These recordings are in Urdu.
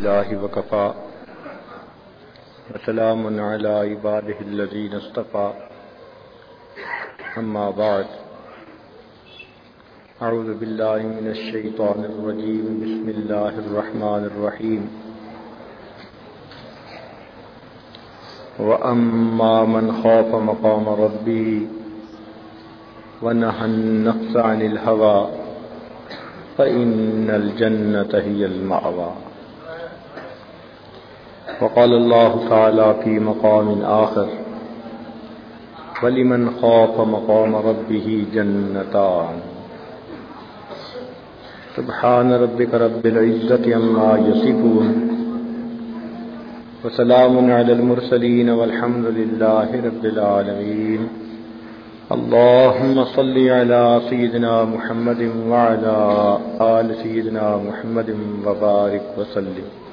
الله وكفى. وسلام على عباده الذين اصطفى. أما بعد. أعوذ بالله من الشيطان الرجيم. بسم الله الرحمن الرحيم. وأما من خاف مقام ربه ونهى النفس عن الهوى فإن الجنة هي المأوى. وقال الله تعالى في مقام آخر ولمن خاف مقام ربه جنتان سبحان ربك رب العزة عما يصفون وسلام على المرسلين والحمد لله رب العالمين اللهم صل على سيدنا محمد وعلى آل سيدنا محمد وبارك وسلم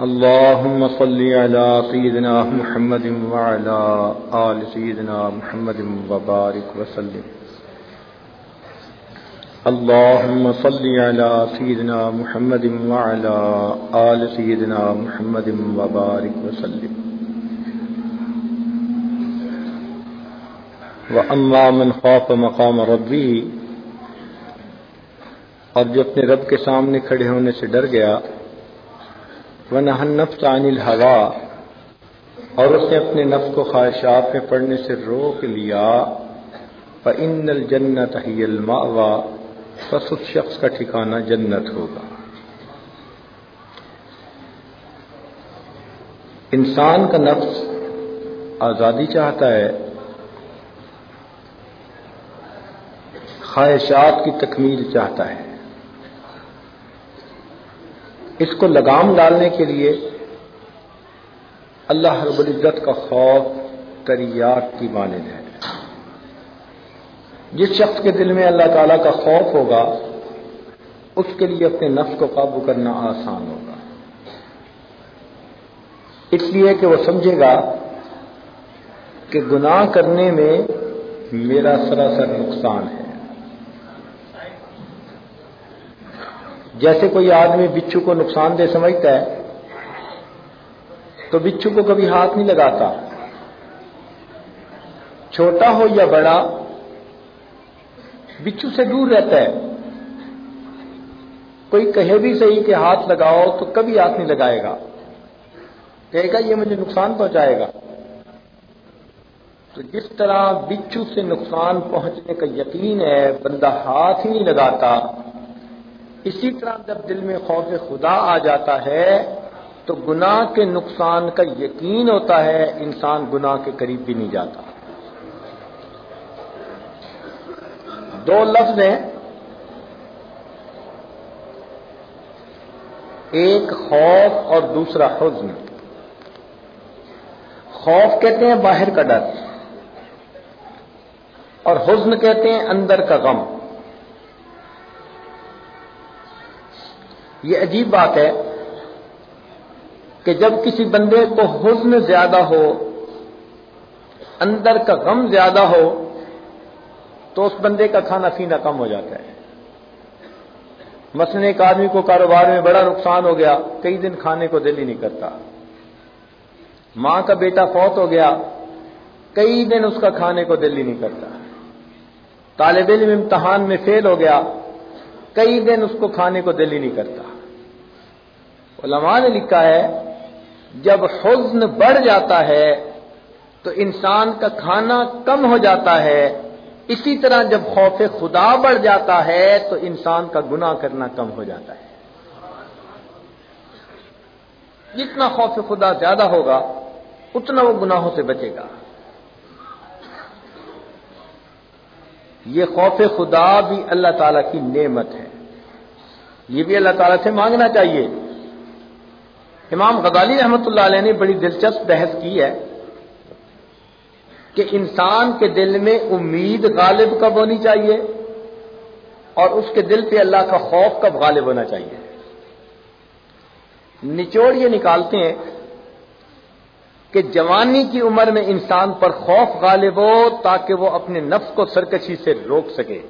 اللهم صل على سيدنا محمد وعلى آل سيدنا محمد وبارك وسلم. اللهم صل على سيدنا محمد وعلى آل سيدنا محمد وبارك وسلم. وأما من خاف مقام ربه اور جو اپنے رب کے سامنے کھڑے ہونے سے ڈر گیا وہ نفس عن الحوا اور اس نے اپنے نفس کو خواہشات میں پڑھنے سے روک لیا۔ فَإِنَّ الْجَنَّةَ هِيَ الْمَأْوَى بس اس شخص کا ٹھکانہ جنت ہوگا۔ انسان کا نفس آزادی چاہتا ہے، خواہشات کی تکمیل چاہتا ہے۔ اس کو لگام ڈالنے کے لیے اللہ رب العزت کا خوف تریات کی مانند ہے۔ جس شخص کے دل میں اللہ تعالی کا خوف ہوگا، اس کے لیے اپنے نفس کو قابو کرنا آسان ہوگا۔ اس لیے کہ وہ سمجھے گا کہ گناہ کرنے میں میرا سراسر نقصان ہے۔ جیسے کوئی آدمی بچھو کو نقصان دہ سمجھتا ہے، تو بچھو کو کبھی ہاتھ نہیں لگاتا۔ چھوٹا ہو یا بڑا، بچھو سے دور رہتا ہے۔ کوئی کہے بھی صحیح کہ ہاتھ لگاؤ تو کبھی ہاتھ نہیں لگائے گا۔ کہے گا، یہ مجھے نقصان پہنچائے گا۔ تو جس طرح بچھو سے نقصان پہنچنے کا یقین ہے، بندہ ہاتھ ہی نہیں لگاتا۔ اسی طرح جب دل میں خوف خدا آ جاتا ہے، تو گناہ کے نقصان کا یقین ہوتا ہے، انسان گناہ کے قریب بھی نہیں جاتا۔ دو لفظ ہیں۔ ایک خوف اور دوسرا حزن۔ خوف کہتے ہیں باہر کا ڈر، اور حزن کہتے ہیں اندر کا غم۔ یہ عجیب بات ہے کہ جب کسی بندے کو حزن زیادہ ہو، اندر کا غم زیادہ ہو، تو اس بندے کا کھانا پینا کم ہو جاتا ہے۔ مثلاً ایک آدمی کو کاروبار میں بڑا نقصان ہو گیا، کئی دن کھانے کو دل ہی نہیں کرتا۔ ماں کا بیٹا فوت ہو گیا، کئی دن اس کا کھانے کو دل ہی نہیں کرتا۔ طالب علم امتحان میں فیل ہو گیا، کئی دن اس کو کھانے کو دل ہی نہیں کرتا۔ علماء نے لکھا ہے، جب حزن بڑھ جاتا ہے تو انسان کا کھانا کم ہو جاتا ہے۔ اسی طرح جب خوف خدا بڑھ جاتا ہے تو انسان کا گناہ کرنا کم ہو جاتا ہے۔ جتنا خوف خدا زیادہ ہوگا، اتنا وہ گناہوں سے بچے گا۔ یہ خوف خدا بھی اللہ تعالی کی نعمت ہے۔ یہ بھی اللہ تعالیٰ سے مانگنا چاہیے۔ امام غزالی رحمۃ اللہ علیہ نے بڑی دلچسپ بحث کی ہے کہ انسان کے دل میں امید غالب کب ہونی چاہیے اور اس کے دل پہ اللہ کا خوف کب غالب ہونا چاہیے؟ نچوڑ یہ نکالتے ہیں کہ جوانی کی عمر میں انسان پر خوف غالب ہو تاکہ وہ اپنے نفس کو سرکشی سے روک سکے۔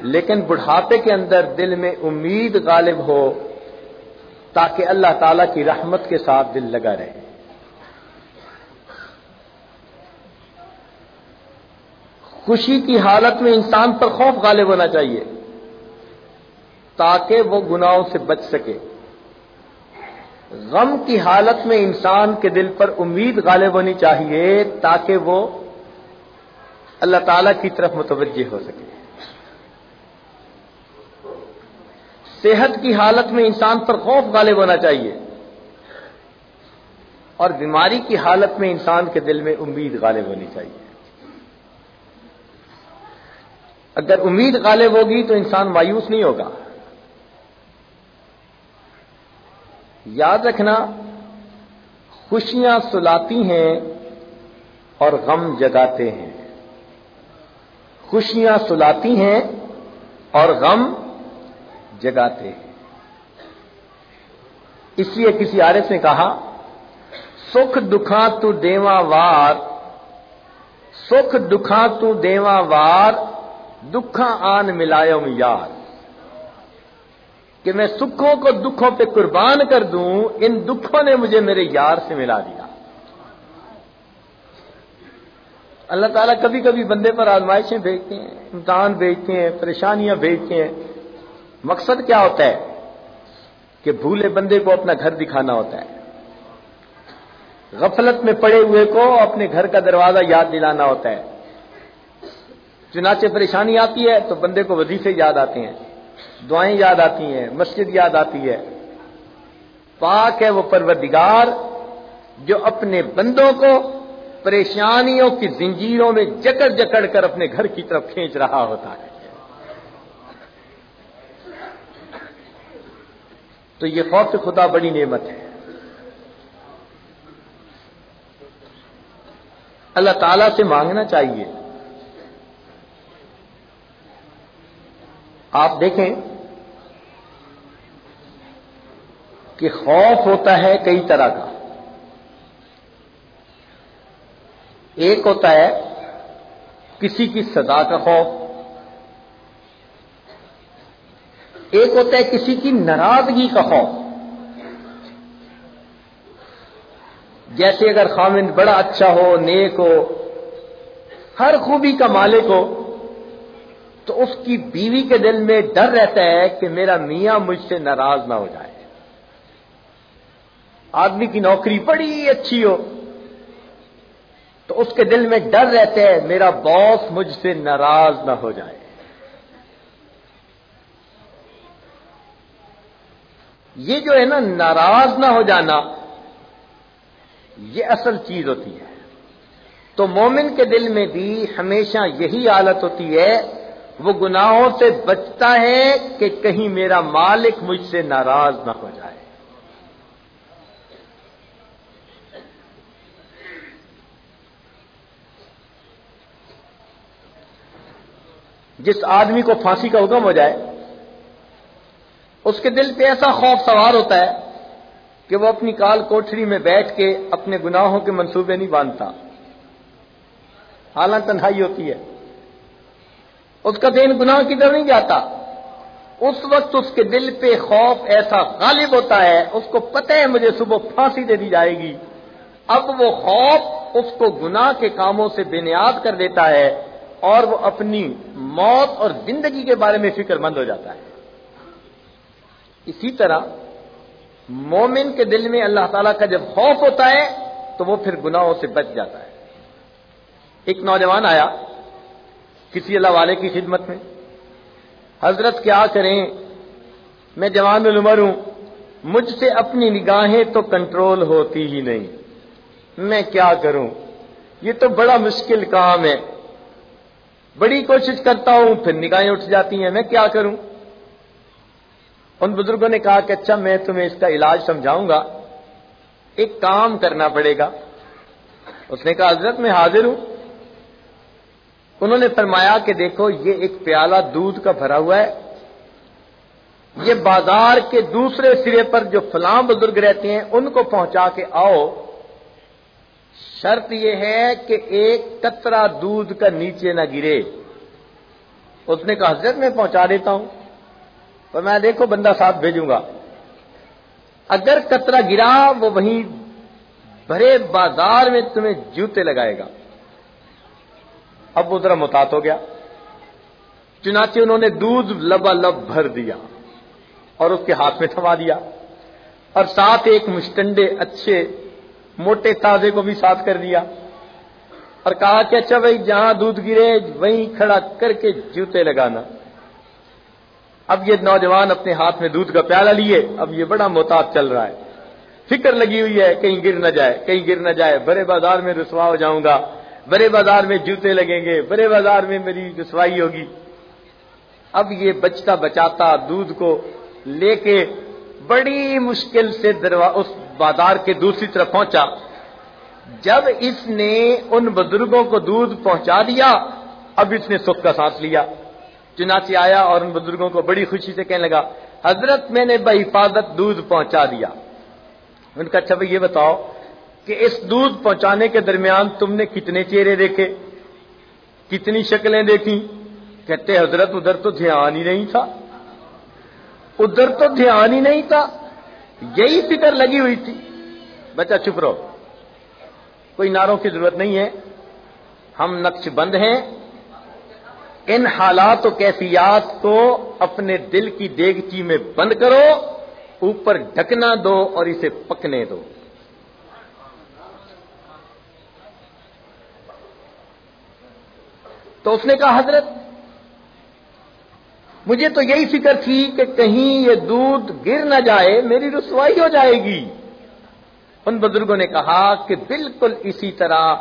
لیکن بڑھاپے کے اندر دل میں امید غالب ہو تاکہ اللہ تعالی کی رحمت کے ساتھ دل لگا رہے۔ خوشی کی حالت میں انسان پر خوف غالب ہونا چاہیے، تاکہ وہ گناہوں سے بچ سکے۔ غم کی حالت میں انسان کے دل پر امید غالب ہونی چاہیے تاکہ وہ اللہ تعالی کی طرف متوجہ ہو سکے۔ صحت کی حالت میں انسان پر خوف غالب ہونا چاہیے۔ اور بیماری کی حالت میں انسان کے دل میں امید غالب ہونی چاہیے۔ اگر امید غالب ہوگی تو انسان مایوس نہیں ہوگا۔ یاد رکھنا، خوشیاں سلاتی ہیں اور غم جگاتے ہیں۔ خوشیاں سلاتی ہیں اور غم جگاتے ہیں۔ اس لیے کسی عارف نے کہا، سکھ دکھا تو دیوا وار، سکھ دکھا تو دیوا وار دکھا آن ملاؤ یار۔ کہ میں سکھوں کو دکھوں پہ قربان کر دوں، ان دکھوں نے مجھے میرے یار سے ملا دیا۔ اللہ تعالیٰ کبھی کبھی بندے پر آزمائشیں بھیجتے ہیں، امتحان بھیجتے ہیں، پریشانیاں بھیجتے ہیں۔ مقصد کیا ہوتا ہے؟ کہ بھولے بندے کو اپنا گھر دکھانا ہوتا ہے۔ غفلت میں پڑے ہوئے کو اپنے گھر کا دروازہ یاد دلانا ہوتا ہے۔ چنانچہ پریشانی آتی ہے تو بندے کو وظیفے یاد آتے ہیں، دعائیں یاد آتی ہیں، مسجد یاد آتی ہے۔ پاک ہے وہ پروردگار جو اپنے بندوں کو پریشانیوں کی زنجیروں میں جکڑ جکڑ کر اپنے گھر کی طرف کھینچ رہا ہوتا ہے۔ تو یہ خوف خدا بڑی نعمت ہے۔ اللہ تعالی سے مانگنا چاہیے۔ آپ دیکھیں کہ خوف ہوتا ہے کئی طرح کا۔ ایک ہوتا ہے کسی کی سزا کا خوف۔ ایک ہوتا ہے کسی کی ناراضگی کا خوف۔ جیسے اگر خامن بڑا اچھا ہو، نیک ہو، ہر خوبی کا مالک ہو، تو اس کی بیوی کے دل میں ڈر رہتا ہے کہ میرا میاں مجھ سے ناراض نہ ہو جائے۔ آدمی کی نوکری بڑی اچھی ہو، تو اس کے دل میں ڈر رہتا ہے میرا باس مجھ سے ناراض نہ ہو جائے۔ یہ جو ہے نا ناراض نہ ہو جانا، یہ اصل چیز ہوتی ہے۔ تو مومن کے دل میں بھی ہمیشہ یہی حالت ہوتی ہے، وہ گناہوں سے بچتا ہے کہ کہیں میرا مالک مجھ سے ناراض نہ ہو جائے۔ جس آدمی کو پھانسی کا حکم ہو جائے اس کے دل پہ ایسا خوف سوار ہوتا ہے کہ وہ اپنی کال کوٹری میں بیٹھ کے اپنے گناہوں کے منصوبے نہیں باندھتا۔ حالانکہ تنہائی ہوتی ہے۔ اس کا دین گناہ کی طرف نہیں جاتا۔ اس وقت اس کے دل پہ خوف ایسا غالب ہوتا ہے، اس کو پتہ ہے مجھے صبح پھانسی دے دی جائے گی۔ اب وہ خوف اس کو گناہ کے کاموں سے بنیاد کر دیتا ہے اور وہ اپنی موت اور زندگی کے بارے میں فکر مند ہو جاتا ہے۔ اسی طرح مومن کے دل میں اللہ تعالیٰ کا جب خوف ہوتا ہے تو وہ پھر گناہوں سے بچ جاتا ہے۔ ایک نوجوان آیا کسی اللہ والے کی خدمت میں۔ حضرت کیا کریں؟ میں جوان العمر ہوں، مجھ سے اپنی نگاہیں تو کنٹرول ہوتی ہی نہیں۔ میں کیا کروں؟ یہ تو بڑا مشکل کام ہے۔ بڑی کوشش کرتا ہوں، پھر نگاہیں اٹھ جاتی ہیں، میں کیا کروں؟ ان بزرگوں نے کہا کہ اچھا میں تمہیں اس کا علاج سمجھاؤں گا۔ ایک کام کرنا پڑے گا۔ اس نے کہا، حضرت، میں حاضر ہوں۔ انہوں نے فرمایا کہ دیکھو، یہ ایک پیالہ دودھ کا بھرا ہوا ہے۔ یہ بازار کے دوسرے سرے پر جو فلاں بزرگ رہتے ہیں، ان کو پہنچا کے آؤ۔ شرط یہ ہے کہ ایک کترا دودھ کا نیچے نہ گرے۔ اس نے کہا، حضرت، میں پہنچا دیتا ہوں۔ تو میں دیکھو بندہ ساتھ بھیجوں گا۔ اگر کترا گرا، وہ وہیں بھرے بازار میں تمہیں جوتے لگائے گا۔ اب وہ ذرا متات ہو گیا۔ چنانچہ انہوں نے دودھ لبا لب بھر دیا اور اس کے ہاتھ میں تھما دیا۔ اور ساتھ ایک مشٹنڈے اچھے موٹے تازے کو بھی ساتھ کر دیا۔ اور کہا کہ اچھا بھائی، جہاں دودھ گرے، وہیں کھڑا کر کے جوتے لگانا۔ اب یہ نوجوان اپنے ہاتھ میں دودھ کا پیالہ لیے، اب یہ بڑا محتاط چل رہا ہے۔ فکر لگی ہوئی ہے، کہیں گر نہ جائے، کہیں گر نہ جائے۔ بڑے بازار میں رسوا ہو جاؤں گا، بڑے بازار میں جوتے لگیں گے، بڑے بازار میں میری رسوائی ہوگی۔ اب یہ بچتا بچاتا دودھ کو لے کے بڑی مشکل سے اس بازار کے دوسری طرف پہنچا۔ جب اس نے ان بزرگوں کو دودھ پہنچا دیا، اب اس نے سکھ کا سانس لیا۔ چنانچہ آیا اور ان بزرگوں کو بڑی خوشی سے کہنے لگا، حضرت میں نے بحفاظت دودھ پہنچا دیا۔ ان کا اچھا بھائی یہ بتاؤ کہ اس دودھ پہنچانے کے درمیان تم نے کتنے چہرے دیکھے؟ کتنی شکلیں دیکھی کہتے حضرت، ادھر تو دھیان ہی نہیں تھا۔ ادھر تو دھیان ہی نہیں تھا۔ یہی فکر لگی ہوئی تھی۔ بچہ، چپ رہو۔ کوئی ناروں کی ضرورت نہیں ہے۔ ہم نقش بند ہیں۔ ان حالات و کیفیات کو اپنے دل کی دیگچی میں بند کرو، اوپر ڈھکنا دو اور اسے پکنے دو۔ تو اس نے کہا، حضرت، مجھے تو یہی فکر تھی کہ کہیں یہ دودھ گر نہ جائے، میری رسوائی ہو جائے گی۔ ان بزرگوں نے کہا کہ بالکل اسی طرح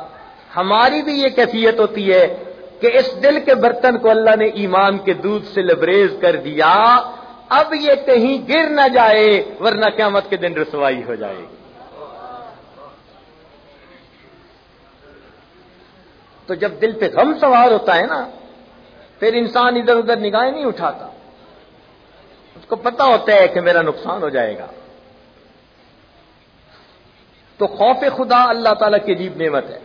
ہماری بھی یہ کیفیت ہوتی ہے۔ کہ اس دل کے برتن کو اللہ نے ایمان کے دودھ سے لبریز کر دیا، اب یہ کہیں گر نہ جائے، ورنہ قیامت کے دن رسوائی ہو جائے گی۔ تو جب دل پہ غم سوار ہوتا ہے نا، پھر انسان ادھر ادھر نگاہیں نہیں اٹھاتا۔ اس کو پتا ہوتا ہے کہ میرا نقصان ہو جائے گا۔ تو خوف خدا اللہ تعالی کی عجیب نعمت ہے۔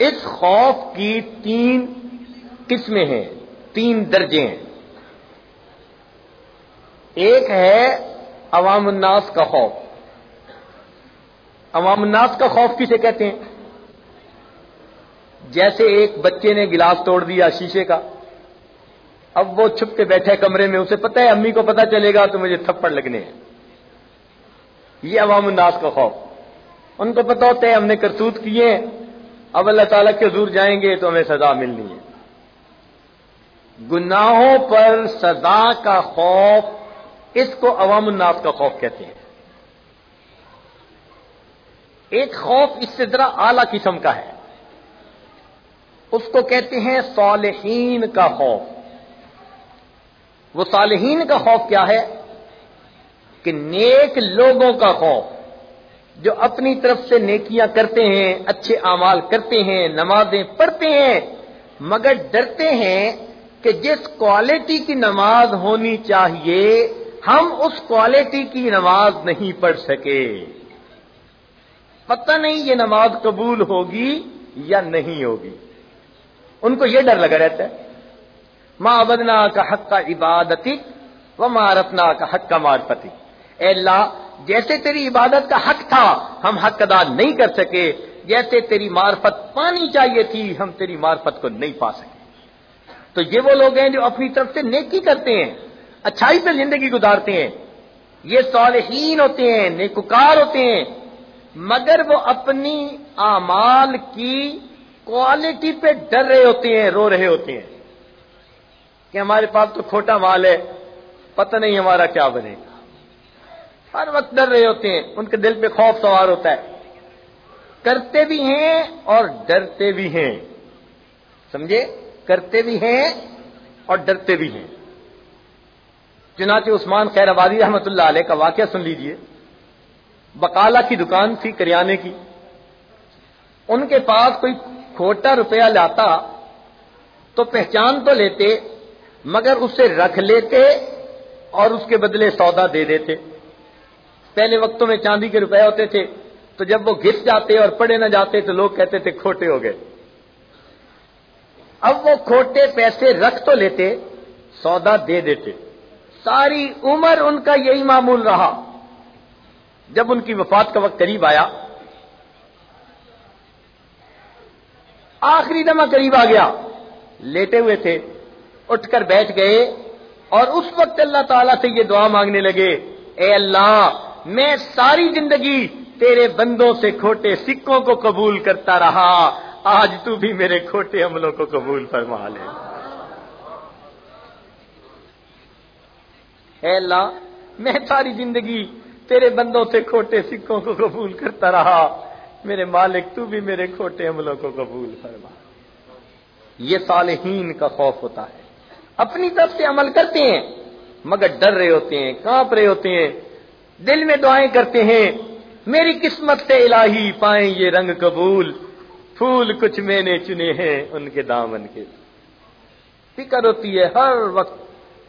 اس خوف کی تین قسمیں ہیں، تین درجے ہیں۔ ایک ہے عوام الناس کا خوف۔ عوام الناس کا خوف کسے کہتے ہیں؟ جیسے ایک بچے نے گلاس توڑ دیا شیشے کا، اب وہ چھپ کے بیٹھے کمرے میں، اسے پتہ ہے، امی کو پتہ چلے گا تو مجھے تھپڑ لگنے ہیں۔ یہ عوام الناس کا خوف۔ ان کو پتہ ہوتا ہے ہم نے کرتوت کیے اب اللہ تعالیٰ کے حضور جائیں گے تو ہمیں سزا ملنی ہے۔ گناہوں پر سزا کا خوف اس کو عوام الناس کا خوف کہتے ہیں۔ ایک خوف اس سے ذرا اعلی قسم کا ہے۔ اس کو کہتے ہیں صالحین کا خوف۔ وہ صالحین کا خوف کیا ہے؟ کہ نیک لوگوں کا خوف۔ جو اپنی طرف سے نیکیاں کرتے ہیں، اچھے اعمال کرتے ہیں، نمازیں پڑھتے ہیں، مگر ڈرتے ہیں کہ جس کوالٹی کی نماز ہونی چاہیے، ہم اس کوالٹی کی نماز نہیں پڑھ سکے۔ پتہ نہیں یہ نماز قبول ہوگی یا نہیں ہوگی۔ ان کو یہ ڈر لگا رہتا ہے۔ ماں بدنا کا حق کا عبادتی و مارتنا کا حق کا مارپتی اے اللہ جیسے تیری عبادت کا حق تھا، ہم حق ادا نہیں کر سکے، جیسے تیری معرفت پانی چاہیے تھی، ہم تیری معرفت کو نہیں پا سکے۔ تو یہ وہ لوگ ہیں جو اپنی طرف سے نیکی کرتے ہیں، اچھائی پہ زندگی گزارتے ہیں۔ یہ صالحین ہوتے ہیں، نیکوکار ہوتے ہیں، مگر وہ اپنی اعمال کی کوالٹی پہ ڈر رہے ہوتے ہیں، رو رہے ہوتے ہیں۔ کہ ہمارے پاس تو کھوٹا مال ہے، پتہ نہیں ہمارا کیا بنے گا۔ ہر وقت ڈر رہے ہوتے ہیں، ان کے دل پہ خوف سوار ہوتا ہے۔ کرتے بھی ہیں اور ڈرتے بھی ہیں۔ سمجھے؟ کرتے بھی ہیں اور ڈرتے بھی ہیں۔ چنانچہ عثمان خیر آبادی رحمت اللہ علیہ کا واقعہ سن لیجیے۔ بکالا کی دکان تھی کریانے کی۔ ان کے پاس کوئی کھوٹا روپیہ لاتا تو پہچان تو لیتے، مگر اسے رکھ لیتے اور اس کے بدلے سودا دے دیتے۔ پہلے وقتوں میں چاندی کے روپے ہوتے تھے، تو جب وہ گھس جاتے اور پڑے نہ جاتے تو لوگ کہتے تھے کھوٹے ہو گئے۔ اب وہ کھوٹے پیسے رکھ تو لیتے، سودا دے دیتے۔ ساری عمر ان کا یہی معمول رہا۔ جب ان کی وفات کا وقت قریب آیا، آخری دمہ قریب آ گیا۔ لیٹے ہوئے تھے، اٹھ کر بیٹھ گئے اور اس وقت اللہ تعالیٰ سے یہ دعا مانگنے لگے، اے اللہ میں ساری زندگی تیرے بندوں سے کھوٹے سکوں کو قبول کرتا رہا، آج تو بھی میرے کھوٹے عملوں کو قبول فرما لے۔ اے اللہ، میں ساری زندگی تیرے بندوں سے کھوٹے سکوں کو قبول کرتا رہا، میرے مالک تو بھی میرے کھوٹے عملوں کو قبول فرما۔ یہ صالحین کا خوف ہوتا ہے۔ اپنی طرف سے عمل کرتے ہیں، مگر ڈر رہے ہوتے ہیں، کانپ رہے ہوتے ہیں۔ دل میں دعائیں کرتے ہیں، میری قسمت سے الہی پائیں یہ رنگ قبول، پھول کچھ میں نے چنے ہیں ان کے دامن کے۔ فکر ہوتی ہے ہر وقت،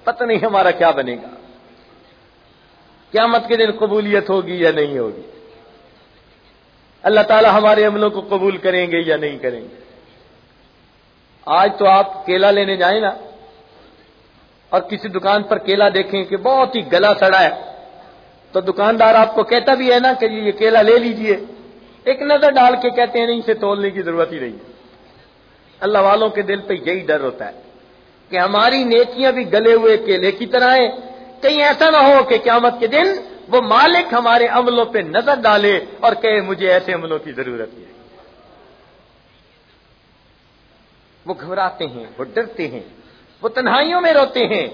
پتہ نہیں ہمارا کیا بنے گا۔ قیامت کے دن قبولیت ہوگی یا نہیں ہوگی؟ اللہ تعالی ہمارے عملوں کو قبول کریں گے یا نہیں کریں گے؟ آج تو آپ کیلا لینے جائیں نا، اور کسی دکان پر کیلا دیکھیں کہ بہت ہی گلا سڑا ہے۔ تو دکاندار آپ کو کہتا بھی ہے نا کہ یہ کیلا لے لیجیے۔ ایک نظر ڈال کے کہتے ہیں نہیں، اسے تولنے کی ضرورت ہی نہیں۔ اللہ والوں کے دل پہ یہی ڈر ہوتا ہے کہ ہماری نیکیاں بھی گلے ہوئے کیلے کی طرح ہیں۔ کہیں ایسا نہ ہو کہ قیامت کے دن وہ مالک ہمارے عملوں پہ نظر ڈالے اور کہے، مجھے ایسے عملوں کی ضرورت ہے وہ گھبراتے ہیں، وہ ڈرتے ہیں، وہ تنہائیوں میں روتے ہیں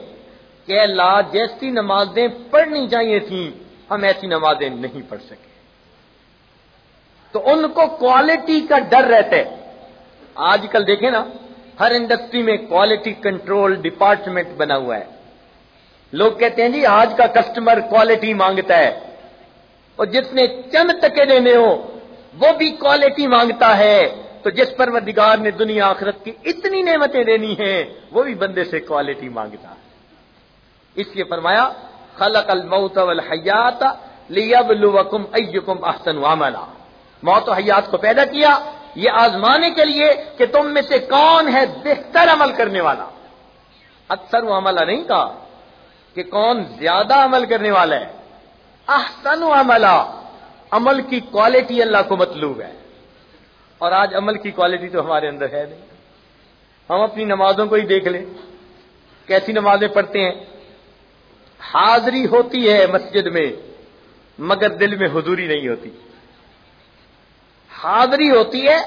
کہ اللہ جیسی نمازیں پڑھنی چاہیے تھیں۔ ہم ایسی نمازیں نہیں پڑھ سکے۔ تو ان کو کوالٹی کا ڈر رہتا ہے۔ آج کل دیکھیں نا، ہر انڈسٹری میں کوالٹی کنٹرول ڈپارٹمنٹ بنا ہوا ہے۔ لوگ کہتے ہیں جی آج کا کسٹمر کوالٹی مانگتا ہے۔ اور جس نے چند ٹکے دینے ہو وہ بھی کوالٹی مانگتا ہے۔ تو جس پروردگار نے دنیا آخرت کی اتنی نعمتیں دینی ہیں، وہ بھی بندے سے کوالٹی مانگتا ہے۔ اس لیے فرمایا خلق الموت والحیات لیبلوکم ایکم احسن عملا۔ موت و حیات کو پیدا کیا، یہ آزمانے کے لیے کہ تم میں سے کون ہے بہتر عمل کرنے والا۔ اکثر وہ عملہ نہیں کہا کہ کون زیادہ عمل کرنے والا ہے۔ احسن عملہ عمل کی کوالٹی اللہ کو مطلوب ہے۔ اور آج عمل کی کوالٹی تو ہمارے اندر ہے نہیں۔ ہم اپنی نمازوں کو ہی دیکھ لیں۔ کیسی نمازیں پڑھتے ہیں؟ حاضری ہوتی ہے مسجد میں، مگر دل میں حضوری نہیں ہوتی۔ حاضری ہوتی ہے،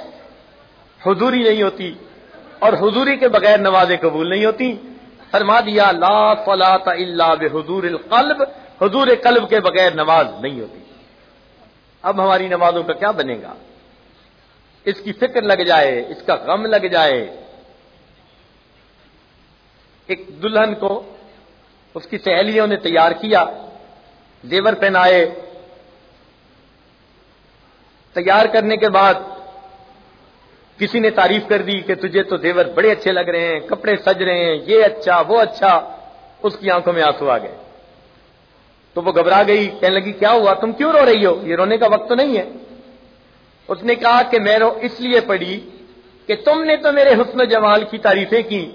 حضوری نہیں ہوتی۔ اور حضوری کے بغیر نمازیں قبول نہیں ہوتی۔ فرما دیا، لا فلاط اللہ بحضور القلب، حضور قلب کے بغیر نماز نہیں ہوتی۔ اب ہماری نمازوں کا کیا بنے گا؟ اس کی فکر لگ جائے، اس کا غم لگ جائے۔ ایک دلہن کو اس کی سہیلیوں نے تیار کیا، زیور پہنائے۔ تیار کرنے کے بعد کسی نے تعریف کر دی کہ تجھے تو زیور بڑے اچھے لگ رہے ہیں، کپڑے سج رہے ہیں، یہ اچھا وہ اچھا۔ اس کی آنکھوں میں آنسو آ گئے۔ تو وہ گھبرا گئی، کہنے لگی، کیا ہوا؟ تم کیوں رو رہی ہو؟ یہ رونے کا وقت تو نہیں ہے۔ اس نے کہا کہ میں رو، اس لیے پڑھی کہ تم نے تو میرے حسن و جمال کی تعریفیں کی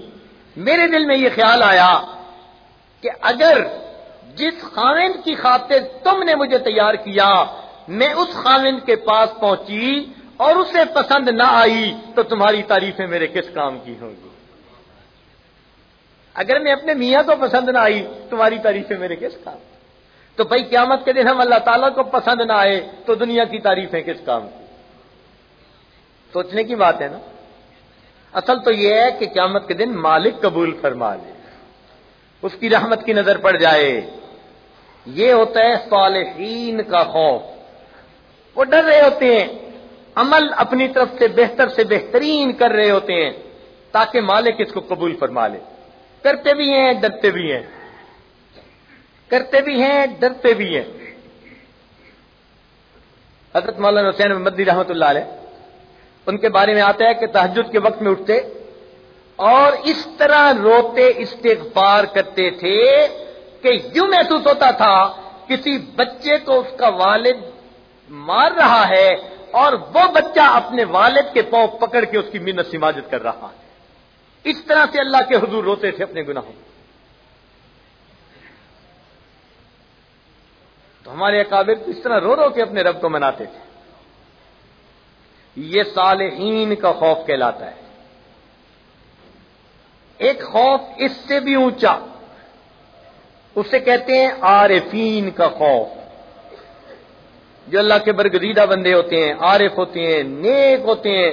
میرے دل میں یہ خیال آیا کہ اگر جس خاوند کی خاطر تم نے مجھے تیار کیا، میں اس خاوند کے پاس پہنچی اور اسے پسند نہ آئی، تو تمہاری تعریفیں میرے کس کام کی ہوں گی؟ اگر میں اپنے میاں کو پسند نہ آئی، تمہاری تعریفیں میرے کس کام تو بھائی قیامت کے دن ہم اللہ تعالیٰ کو پسند نہ آئے، تو دنیا کی تعریفیں کس کام کی؟ سوچنے کی بات ہے نا؟ اصل تو یہ ہے کہ قیامت کے دن مالک قبول فرما لے۔ اس کی رحمت کی نظر پڑ جائے۔ یہ ہوتا ہے صالحین کا خوف۔ وہ ڈر رہے ہوتے ہیں۔ عمل اپنی طرف سے بہتر سے بہترین کر رہے ہوتے ہیں تاکہ مالک اس کو قبول فرما لے۔ کرتے بھی ہیں، ڈرتے بھی ہیں۔ کرتے بھی ہیں، ڈرتے بھی ہیں۔ حضرت مولانا حسین مدی رحمت اللہ علیہ، ان کے بارے میں آتا ہے کہ تحجد کے وقت میں اٹھتے اور اس طرح روتے استغفار کرتے تھے کہ یوں محسوس ہوتا تھا، کسی بچے کو اس کا والد مار رہا ہے اور وہ بچہ اپنے والد کے پاؤں پکڑ کے اس کی منت سماجت کر رہا ہے۔ اس طرح سے اللہ کے حضور روتے تھے اپنے گناہوں تو ہمارے اکابر اس طرح رو رو کے اپنے رب کو مناتے تھے۔ یہ صالحین کا خوف کہلاتا ہے۔ ایک خوف اس سے بھی اونچا۔ اسے کہتے ہیں عارفین کا خوف۔ جو اللہ کے برگزیدہ بندے ہوتے ہیں، عارف ہوتے ہیں، نیک ہوتے ہیں،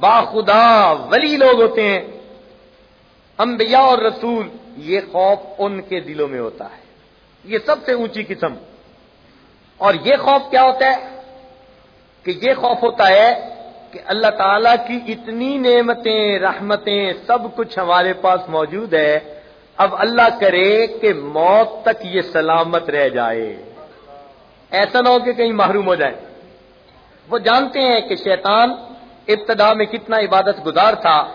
باخدا ولی لوگ ہوتے ہیں۔ انبیاء اور رسول، یہ خوف ان کے دلوں میں ہوتا ہے۔ یہ سب سے اونچی قسم۔ اور یہ خوف کیا ہوتا ہے؟ کہ یہ خوف ہوتا ہے کہ اللہ تعالی کی اتنی نعمتیں، رحمتیں سب کچھ ہمارے پاس موجود ہے۔ اب اللہ کرے کہ موت تک یہ سلامت رہ جائے۔ ایسا نہ ہو کہ کہیں محروم ہو جائے۔ وہ جانتے ہیں کہ شیطان ابتدا میں کتنا عبادت گزار تھا،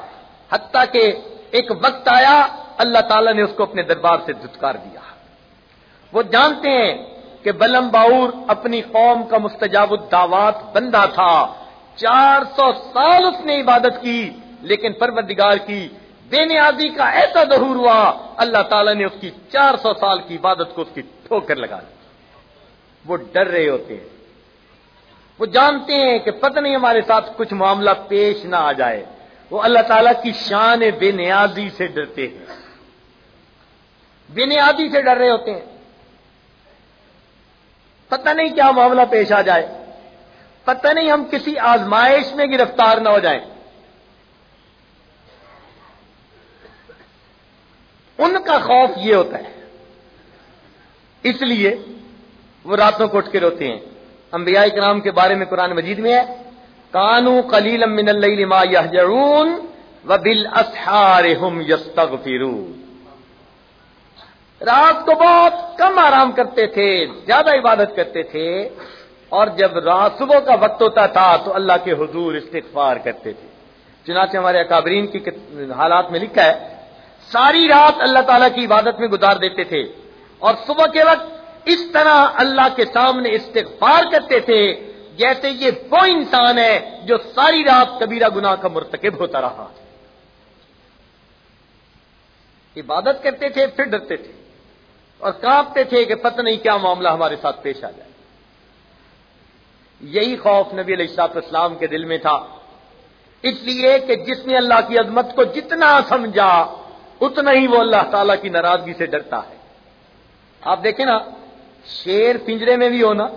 حتیٰ کہ ایک وقت آیا اللہ تعالیٰ نے اس کو اپنے دربار سے دھتکار دیا۔ وہ جانتے ہیں کہ بلم باور اپنی قوم کا مستجاب الدعوات بندہ تھا۔ چار سو سال اس نے عبادت کی، لیکن پروردگار کی بے نیازی کا ایسا ظہور ہوا، اللہ تعالیٰ نے اس کی چار سو سال کی عبادت کو اس کی ٹھوکر لگا دی۔ وہ ڈر رہے ہوتے ہیں۔ وہ جانتے ہیں کہ پتہ نہیں ہمارے ساتھ کچھ معاملہ پیش نہ آ جائے۔ وہ اللہ تعالیٰ کی شان بے نیازی سے ڈرتے ہیں۔ بے نیازی سے ڈر رہے ہوتے ہیں۔ پتہ نہیں کیا معاملہ پیش آ جائے۔ پتہ نہیں ہم کسی آزمائش میں گرفتار نہ ہو جائیں۔ ان کا خوف یہ ہوتا ہے۔ اس لیے وہ راتوں کو اٹھ کے روتے ہیں۔ انبیاء کرام کے بارے میں قرآن مجید میں ہے۔ کانو کلیل من اللہ یحجرون و بل ہم رات کو بہت کم آرام کرتے تھے، زیادہ عبادت کرتے تھے۔ اور جب رات صبح کا وقت ہوتا تھا تو اللہ کے حضور استغفار کرتے تھے۔ چنانچہ ہمارے اکابرین کی حالات میں لکھا ہے، ساری رات اللہ تعالیٰ کی عبادت میں گزار دیتے تھے اور صبح کے وقت اس طرح اللہ کے سامنے استغفار کرتے تھے جیسے یہ وہ انسان ہے جو ساری رات کبیرہ گناہ کا مرتکب ہوتا رہا۔ عبادت کرتے تھے، پھر ڈرتے تھے اور کانپتے تھے کہ پتہ نہیں کیا معاملہ ہمارے ساتھ پیش آ جائے۔ یہی خوف نبی علیہ السلاط اسلام کے دل میں تھا۔ اس لیے کہ جس نے اللہ کی عظمت کو جتنا سمجھا، اتنا ہی وہ اللہ تعالی کی ناراضگی سے ڈرتا ہے۔ آپ دیکھیں نا، شیر پنجرے میں بھی ہونا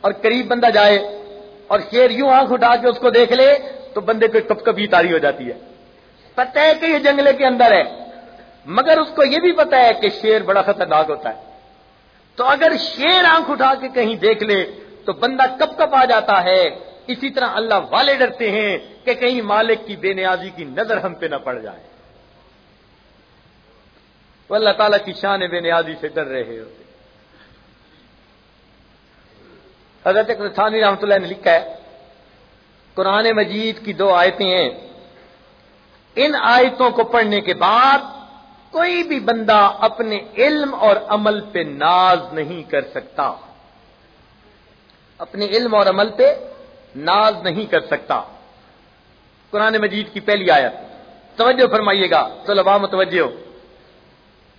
اور قریب بندہ جائے اور شیر یوں آنکھ اٹھا کے اس کو دیکھ لے، تو بندے کو کب کبھی تاری ہو جاتی ہے۔ پتہ ہے کہ یہ جنگلے کے اندر ہے، مگر اس کو یہ بھی پتا ہے کہ شیر بڑا خطرناک ہوتا ہے۔ تو اگر شیر آنکھ اٹھا کے کہیں دیکھ لے تو بندہ کب کب آ جاتا ہے؟ اسی طرح اللہ والے ڈرتے ہیں کہ کہیں مالک کی بے نیازی کی نظر ہم پہ نہ پڑ جائے۔ وہ اللہ تعالیٰ کی شان بے نیازی سے ڈر رہے ہوتے حضرت ثانی رحمۃ اللہ نے لکھا ہے، قرآن مجید کی دو آیتیں ہیں۔ ان آیتوں کو پڑھنے کے بعد کوئی بھی بندہ اپنے علم اور عمل پہ ناز نہیں کر سکتا۔ اپنے علم اور عمل پہ ناز نہیں کر سکتا۔ قرآن مجید کی پہلی آیت۔ توجہ فرمائیے گا۔ تو لبا متوجہ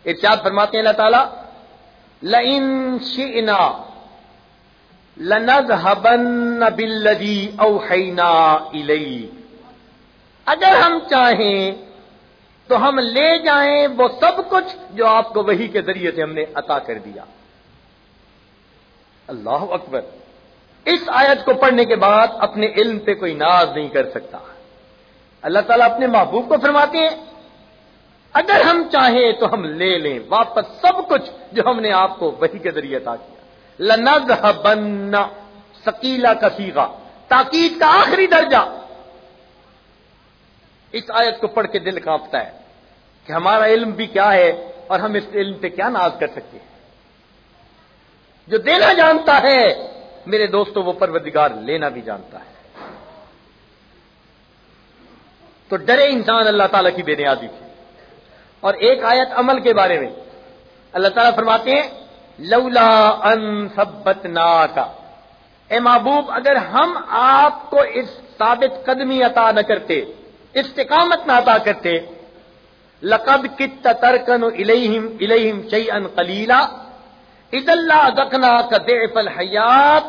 ارشاد فرماتے ہیں اللہ تعالی، لئن شئنا لنذهبن بالذي اوحينا اليك اگر ہم چاہیں تو ہم لے جائیں وہ سب کچھ جو آپ کو وہی کے ذریعے سے ہم نے عطا کر دیا۔ اللہ اکبر۔ اس آیت کو پڑھنے کے بعد اپنے علم پہ کوئی ناز نہیں کر سکتا۔ اللہ تعالیٰ اپنے محبوب کو فرماتے ہیں، اگر ہم چاہیں تو ہم لے لیں، واپس سب کچھ جو ہم نے آپ کو وہی کے ذریعے عطا کیا۔ لنگ بن سکیلا کا تاکید کا آخری درجہ۔ اس آیت کو پڑھ کے دل کانپتا ہے کہ ہمارا علم بھی کیا ہے اور ہم اس علم پہ کیا ناز کر سکتے ہیں۔ جو دینا جانتا ہے میرے دوستوں، وہ پروردگار لینا بھی جانتا ہے۔ تو ڈرے انسان اللہ تعالیٰ کی بے نیازی تھی اور ایک آیت عمل کے بارے میں اللہ تعالیٰ فرماتے ہیں، لولا ان سبت کا اے محبوب، اگر ہم آپ کو اس ثابت قدمی عطا نہ کرتے، استقامت نہ عطا کرتے، لقد کت ترکن الہم الہم شی ان اللہ دکنا کا دیف الحیات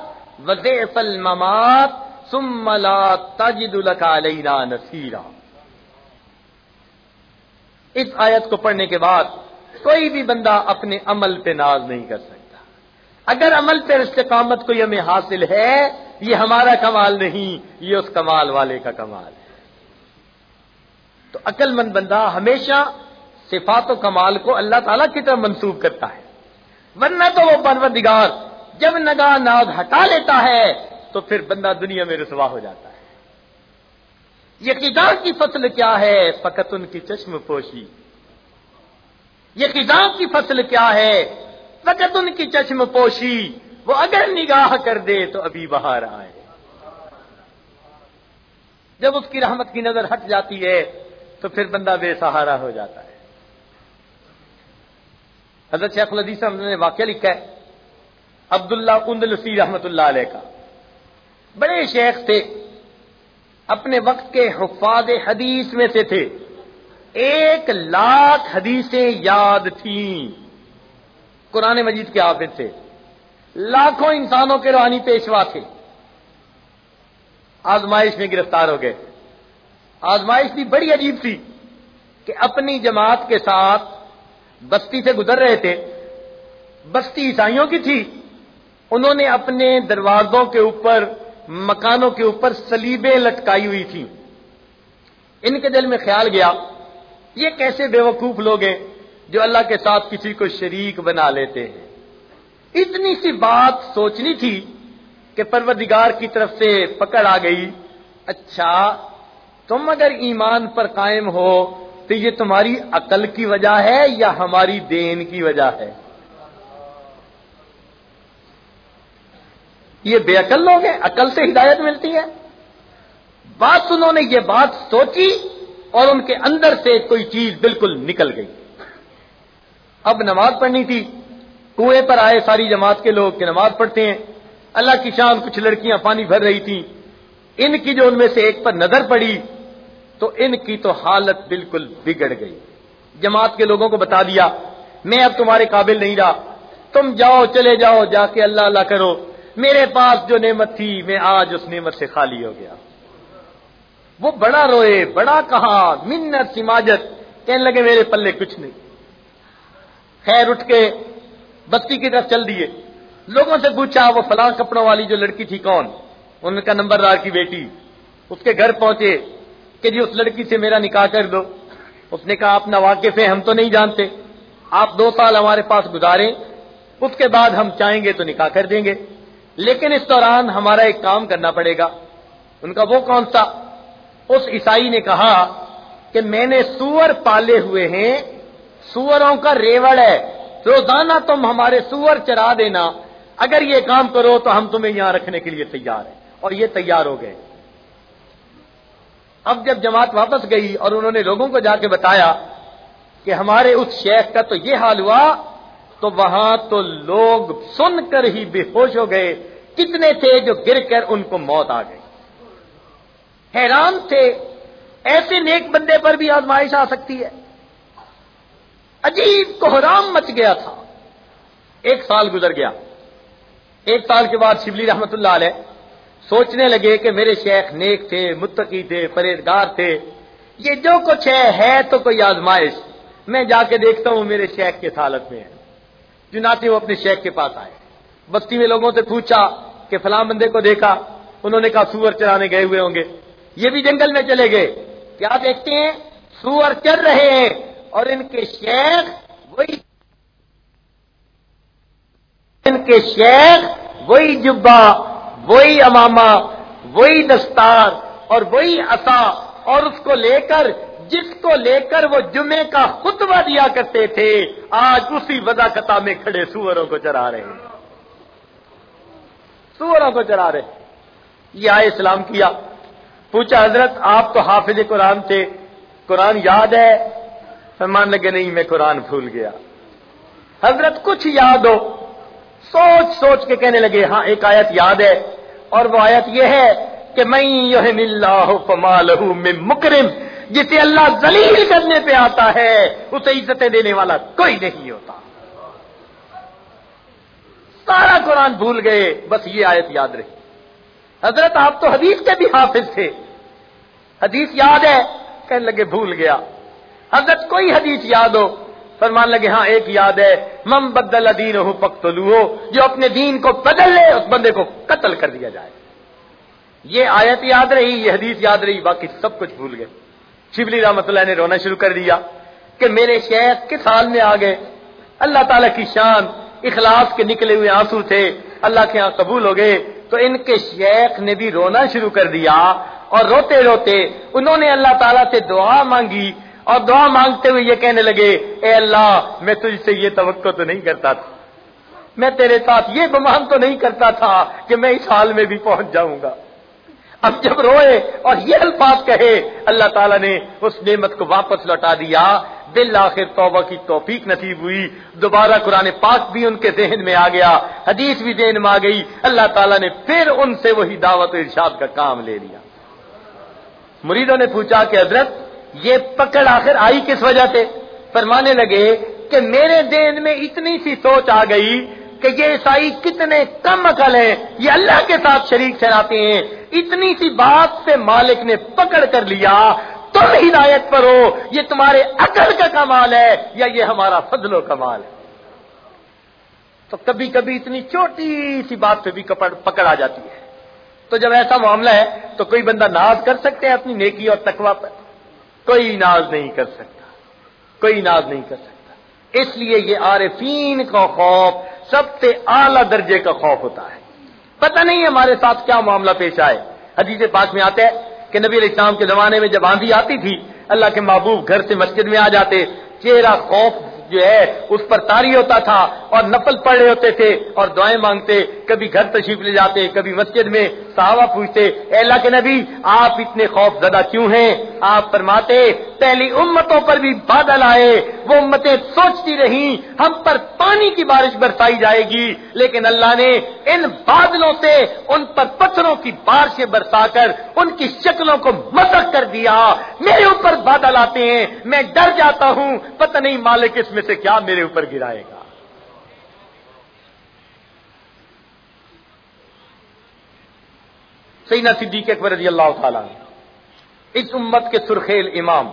و دیف الممات ثم لا تجد لك نصیرا اس آیت کو پڑھنے کے بعد کوئی بھی بندہ اپنے عمل پہ ناز نہیں کر سکتا۔ اگر عمل پہ استقامت کو یہ ہمیں حاصل ہے، یہ ہمارا کمال نہیں، یہ اس کمال والے کا کمال ہے۔ تو عقل مند بندہ ہمیشہ صفات و کمال کو اللہ تعالی کی طرف منسوخ کرتا ہے۔ ورنہ تو وہ پروردگار جب نگاہ ناز ہٹا لیتا ہے، تو پھر بندہ دنیا میں رسوا ہو جاتا ہے۔ یہ کتاب کی فصل کیا ہے؟ فقط ان کی چشم پوشی۔ یہ کتاب کی فصل کیا ہے؟ فقط ان کی چشم پوشی۔ وہ اگر نگاہ کر دے تو ابھی باہر آئے۔ جب اس کی رحمت کی نظر ہٹ جاتی ہے، تو پھر بندہ بے سہارا ہو جاتا ہے۔ حضرت شیخ الدیث نے واقعہ لکھا ہے، عبداللہ کندلسی رحمت اللہ علیہ کا۔ بڑے شیخ تھے، اپنے وقت کے حفاظ حدیث میں سے تھے۔ ایک لاکھ حدیثیں یاد تھیں۔ قرآن مجید کے حافظ تھے لاکھوں انسانوں کے روحانی پیشوا تھے۔ آزمائش میں گرفتار ہو گئے۔ آزمائش بھی بڑی عجیب تھی کہ اپنی جماعت کے ساتھ بستی سے گزر رہے تھے۔ بستی عیسائیوں کی تھی۔ انہوں نے اپنے دروازوں کے اوپر، مکانوں کے اوپر سلیبیں لٹکائی ہوئی تھیں۔ ان کے دل میں خیال گیا، یہ کیسے بے وقوف لوگ ہیں جو اللہ کے ساتھ کسی کو شریک بنا لیتے ہیں۔ اتنی سی بات سوچنی تھی کہ پروردگار کی طرف سے پکڑ آ گئی اچھا تم اگر ایمان پر قائم ہو تو یہ تمہاری عقل کی وجہ ہے یا ہماری دین کی وجہ ہے؟ یہ بے عقل لوگ ہیں، عقل سے ہدایت ملتی ہے۔ بات انہوں نے یہ بات سوچی اور ان کے اندر سے کوئی چیز بالکل نکل گئی۔ اب نماز پڑھنی تھی، کنویں پر آئے ساری جماعت کے لوگ کہ نماز پڑھتے ہیں۔ اللہ کی شان کچھ لڑکیاں پانی بھر رہی تھیں۔ ان کی جو ان میں سے ایک پر نظر پڑی تو ان کی تو حالت بالکل بگڑ گئی۔ جماعت کے لوگوں کو بتا دیا، میں اب تمہارے قابل نہیں رہا۔ تم جاؤ، چلے جاؤ، جا کے اللہ اللہ کرو۔ میرے پاس جو نعمت تھی، میں آج اس نعمت سے خالی ہو گیا۔ وہ بڑا روئے، بڑا کہا منت سماجت کہنے لگے، میرے پلے کچھ نہیں۔ خیر اٹھ کے بستی کی طرف چل دیے۔ لوگوں سے پوچھا، وہ فلاں کپڑوں والی جو لڑکی تھی کون؟ ان کا نمبردار کی بیٹی۔ اس کے گھر پہنچے۔ کہ جی اس لڑکی سے میرا نکاح کر دو۔ اس نے کہا، آپ نہ واقف ہیں، ہم تو نہیں جانتے۔ آپ دو سال ہمارے پاس گزارے اس کے بعد ہم چاہیں گے تو نکاح کر دیں گے۔ لیکن اس دوران ہمارا ایک کام کرنا پڑے گا۔ ان کا وہ کون سا؟ اس عیسائی نے کہا کہ میں نے سور پالے ہوئے ہیں، سوروں کا ریوڑ ہے۔ روزانہ تم ہمارے سور چرا دینا۔ اگر یہ کام کرو تو ہم تمہیں یہاں رکھنے کے لیے تیار ہیں۔ اور یہ تیار ہو گئے۔ اب جب جماعت واپس گئی اور انہوں نے لوگوں کو جا کے بتایا کہ ہمارے اس شیخ کا تو یہ حال ہوا، تو وہاں تو لوگ سن کر ہی بے ہوش ہو گئے۔ کتنے تھے جو گر کر ان کو موت آ گئی۔ حیران تھے۔ ایسے نیک بندے پر بھی آزمائش آ سکتی ہے۔ عجیب کوحرام مچ گیا تھا۔ ایک سال گزر گیا۔ ایک سال کے بعد شبلی رحمت اللہ علیہ سوچنے لگے کہ میرے شیخ نیک تھے، متقی تھے، پرہیزگار تھے۔ یہ جو کچھ ہے ہے تو کوئی آزمائش۔ میں جا کے دیکھتا ہوں میرے شیخ کے حالت میں۔ ہے چنانچہ وہ اپنے شیخ کے پاس آئے۔ بستی میں لوگوں سے پوچھا کہ فلاں بندے کو دیکھا۔ انہوں نے کہا، سور چرانے گئے ہوئے ہوں گے۔ یہ بھی جنگل میں چلے گئے۔ کیا دیکھتے ہیں؟ سور چل رہے ہیں۔ اور ان کے شیخ وہی ان کے شیخ وہی جبا وہی اماما وہی دستار اور وہی اصا اور اس کو لے کر، جس کو لے کر وہ جمعے کا خطبہ دیا کرتے تھے، آج اسی وضا میں کھڑے سوروں کو چرا رہے ہیں۔ سوروں کو چرا رہے یہ آئے اسلام کیا؟ پوچھا حضرت، آپ تو حافظ قرآن تھے، قرآن یاد ہے؟ فرمان لگے، نہیں، میں قرآن بھول گیا۔ حضرت، کچھ یاد ہو؟ سوچ سوچ کے کہنے لگے ہاں ایک آیت یاد ہے۔ اور وہ آیت یہ ہے کہ میں اللہ میں مکرم، جسے اللہ زلیل کرنے پہ آتا ہے، اسے عزتیں دینے والا کوئی نہیں ہوتا۔ سارا قرآن بھول گئے، بس یہ آیت یاد رہی۔ حضرت آپ تو حدیث کے بھی حافظ تھے۔ حدیث یاد ہے، کہنے لگے بھول گیا۔ حضرت کوئی حدیث یاد ہو فرمان لگے ہاں ایک یاد ہے مم بدل دین ہو پک جو اپنے دین کو بدل لے، اس بندے کو قتل کر دیا جائے۔ یہ آیت یاد رہی، یہ حدیث یاد رہی، باقی سب کچھ بھول گئے۔ شبلی رحمت اللہ نے رونا شروع کر دیا کہ میرے شیخ کس حال میں آ گئے؟ اللہ تعالی کی شان، اخلاص کے نکلے ہوئے آنسو تھے، اللہ کے یہاں قبول ہو گئے۔ تو ان کے شیخ نے بھی رونا شروع کر دیا اور روتے روتے انہوں نے اللہ تعالیٰ سے دعا مانگی اور دعا مانگتے ہوئے یہ کہنے لگے، اے اللہ، میں تجھ سے یہ توقع تو نہیں کرتا تھا۔ میں تیرے ساتھ یہ گمان تو نہیں کرتا تھا کہ میں اس حال میں بھی پہنچ جاؤں گا۔ اب جب روئے اور یہ الفاظ کہے، اللہ تعالیٰ نے اس نعمت کو واپس لوٹا دیا۔ دل آخر توبہ کی توفیق نصیب ہوئی۔ دوبارہ قرآن پاک بھی ان کے ذہن میں آ گیا۔ حدیث بھی ذہن میں آ گئی۔ اللہ تعالیٰ نے پھر ان سے وہی دعوت ارشاد کا کام لے لیا۔ مریدوں نے پوچھا کہ حضرت یہ پکڑ آخر آئی کس وجہ سے؟ فرمانے لگے کہ میرے دین میں اتنی سی سوچ آ گئی کہ یہ عیسائی کتنے کم عقل ہیں، یہ اللہ کے ساتھ شریک چلاتے ہیں۔ اتنی سی بات سے مالک نے پکڑ کر لیا۔ تم ہدایت پر ہو، یہ تمہارے عقل کا کمال ہے یا یہ ہمارا فضل و کمال ہے؟ تو کبھی کبھی اتنی چھوٹی سی بات پہ بھی پکڑ آ جاتی ہے۔ تو جب ایسا معاملہ ہے تو کوئی بندہ ناز کر سکتے ہیں اپنی نیکی اور تکوا پر؟ کوئی ناز نہیں کر سکتا، کوئی ناز نہیں کر سکتا۔ اس لیے یہ عارفین کا خوف سب سے اعلی درجے کا خوف ہوتا ہے۔ پتہ نہیں ہمارے ساتھ کیا معاملہ پیش آئے۔ حدیث پاک میں آتے کہ نبی علیہ السلام کے زمانے میں جب آندھی آتی تھی، اللہ کے محبوب گھر سے مسجد میں آ جاتے، چہرہ خوف جو ہے، اس پر تاری ہوتا تھا اور نفل پڑھ رہے ہوتے تھے اور دعائیں مانگتے، کبھی گھر تشریف لے جاتے، کبھی مسجد میں صحابہ پوچھتے، اے اللہ کے نبی، آپ اتنے خوف زدہ کیوں ہیں؟ آپ فرماتے، پہلی امتوں پر بھی بادل آئے، وہ امتیں سوچتی رہی ہم پر پانی کی بارش برسائی جائے گی، لیکن اللہ نے ان بادلوں سے، ان پر پتھروں کی بارشیں برسا کر، ان کی شکلوں کو مسق کر دیا۔ میرے اوپر بادل آتے ہیں، میں ڈر جاتا ہوں، پتہ نہیں مالک اس میں سے کیا میرے اوپر گرائے گا؟ سینا صدیق اکبر رضی اللہ تعالیٰ اس امت کے سرخیل امام،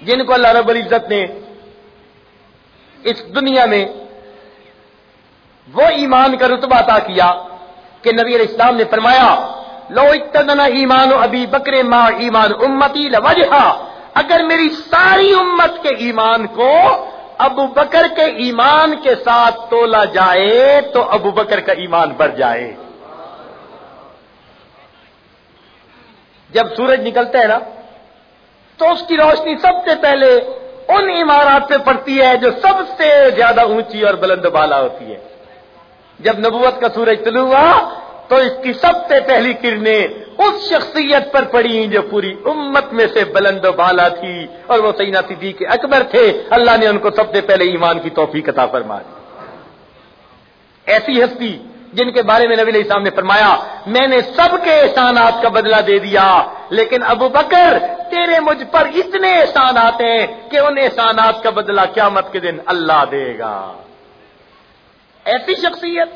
جن کو اللہ رب العزت نے اس دنیا میں وہ ایمان کا رتبہ عطا کیا کہ نبی علیہ السلام نے فرمایا، لو اتنا ایمان ابھی بکرے ماں ایمان امتی لوجہ اگر میری ساری امت کے ایمان کو ابو بکر کے ایمان کے ساتھ تولا جائے تو ابو بکر کا ایمان بڑھ جائے۔ جب سورج نکلتا ہے نا، تو اس کی روشنی سب سے پہلے ان عمارات پہ پڑتی ہے جو سب سے زیادہ اونچی اور بلند بالا ہوتی ہے۔ جب نبوت کا سورج طلوع ہوا تو اس کی سب سے پہلی کرنیں اس شخصیت پر پڑی جو پوری امت میں سے بلند و بالا تھی اور وہ سینا صدیق کے اکبر تھے۔ اللہ نے ان کو سب سے پہلے ایمان کی توفیق عطا فرما دی۔ ایسی ہستی جن کے بارے میں نبی علیہ السلام نے فرمایا، میں نے سب کے احسانات کا بدلہ دے دیا، لیکن ابو بکر، تیرے مجھ پر اتنے احسانات ہیں کہ ان احسانات کا بدلہ قیامت کے دن اللہ دے گا۔ ایسی شخصیت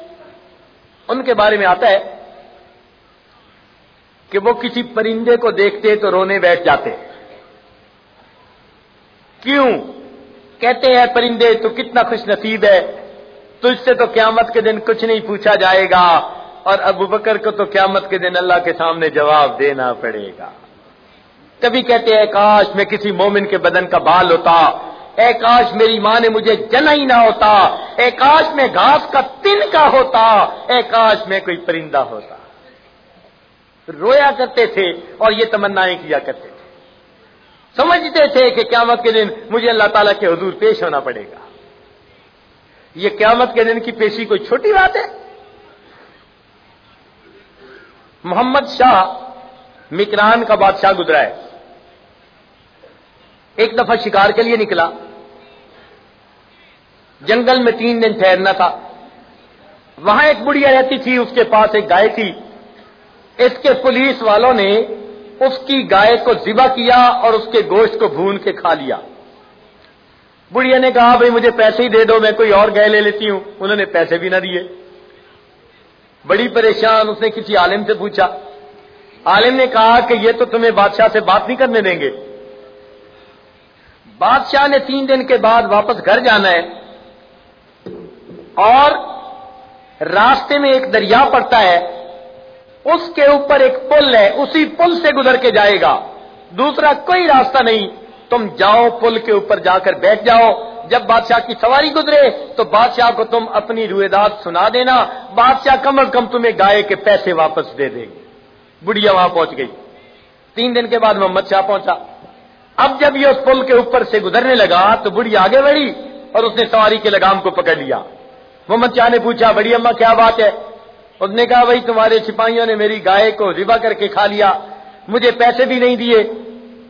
ان کے بارے میں آتا ہے کہ وہ کسی پرندے کو دیکھتے تو رونے بیٹھ جاتے۔ کیوں؟ کہتے ہیں پرندے، تو کتنا خوش نصیب ہے۔ تجھ سے تو قیامت کے دن کچھ نہیں پوچھا جائے گا۔ اور ابو بکر کو تو قیامت کے دن اللہ کے سامنے جواب دینا پڑے گا۔ کبھی کہتے ہیں، کاش میں کسی مومن کے بدن کا بال ہوتا۔ اے کاش میری ماں نے مجھے جنا ہی نہ ہوتا۔ اے کاش میں گھاس کا تن کا ہوتا۔ اے کاش میں کوئی پرندہ ہوتا۔ رویا کرتے تھے اور یہ تمنا کیا کرتے تھے۔ سمجھتے تھے کہ قیامت کے دن مجھے اللہ تعالیٰ کے حضور پیش ہونا پڑے گا۔ یہ قیامت کے دن کی پیشی کوئی چھوٹی بات ہے؟ محمد شاہ مکران کا بادشاہ گزرا ہے۔ ایک دفعہ شکار کے لیے نکلا۔ جنگل میں تین دن ٹھہرنا تھا۔ وہاں ایک بڑھیا رہتی تھی، اس کے پاس ایک گائے تھی۔ اس کے پولیس والوں نے اس کی گائے کو ذبح کیا اور اس کے گوشت کو بھون کے کھا لیا۔ بڑھیا نے کہا، بھائی، مجھے پیسے ہی دے دو، میں کوئی اور گائے لے لیتی ہوں۔ انہوں نے پیسے بھی نہ دیے۔ بڑی پریشان اس نے کسی عالم سے پوچھا۔ عالم نے کہا کہ یہ تو تمہیں بادشاہ سے بات نہیں کرنے دیں گے۔ بادشاہ نے تین دن کے بعد واپس گھر جانا ہے۔ اور راستے میں ایک دریا پڑتا ہے، اس کے اوپر ایک پل ہے، اسی پل سے گزر کے جائے گا۔ دوسرا کوئی راستہ نہیں، تم جاؤ پل کے اوپر جا کر بیٹھ جاؤ۔ جب بادشاہ کی سواری گزرے تو بادشاہ کو تم اپنی روئے داد سنا دینا۔ بادشاہ کم از کم تمہیں گائے کے پیسے واپس دے دے گی۔ بڑھیا وہاں پہنچ گئی۔ تین دن کے بعد محمد شاہ پہنچا۔ اب جب یہ اس پل کے اوپر سے گزرنے لگا تو بڑھی آگے بڑھی اور اس نے سواری کے لگام کو پکڑ لیا۔ محمد شاہ نے پوچھا، بڑی اما کیا بات ہے؟ اس نے کہا بھائی تمہارے سپاہیوں نے میری گائے کو ذبح کر کے کھا لیا، مجھے پیسے بھی نہیں دیے۔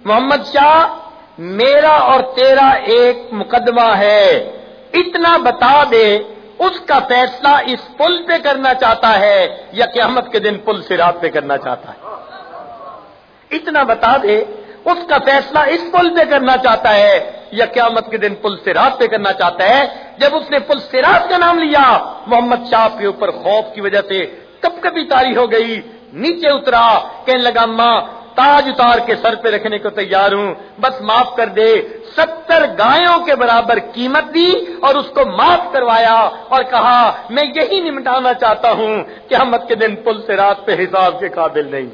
محمد شاہ، میرا اور تیرا ایک مقدمہ ہے۔ اتنا بتا دے، اس کا فیصلہ اس پل پہ کرنا چاہتا ہے یا قیامت کے دن پل سے رات پہ کرنا چاہتا ہے؟ اتنا بتا دے۔ اس کا فیصلہ اس پل پہ کرنا چاہتا ہے یا قیامت کے دن پل سے رات پہ کرنا چاہتا ہے؟ جب اس نے پل سے رات کا نام لیا، محمد شاہ کے اوپر خوف کی وجہ سے کب کبھی تاری ہو گئی، نیچے اترا، کہنے لگا، ماں، تاج اتار کے سر پہ رکھنے کو تیار ہوں، بس معاف کر دے۔ ستر گایوں کے برابر قیمت دی اور اس کو معاف کروایا اور کہا، میں یہی نمٹانا چاہتا ہوں کہ احمد کے دن پل سے رات پہ حساب کے قابل نہیں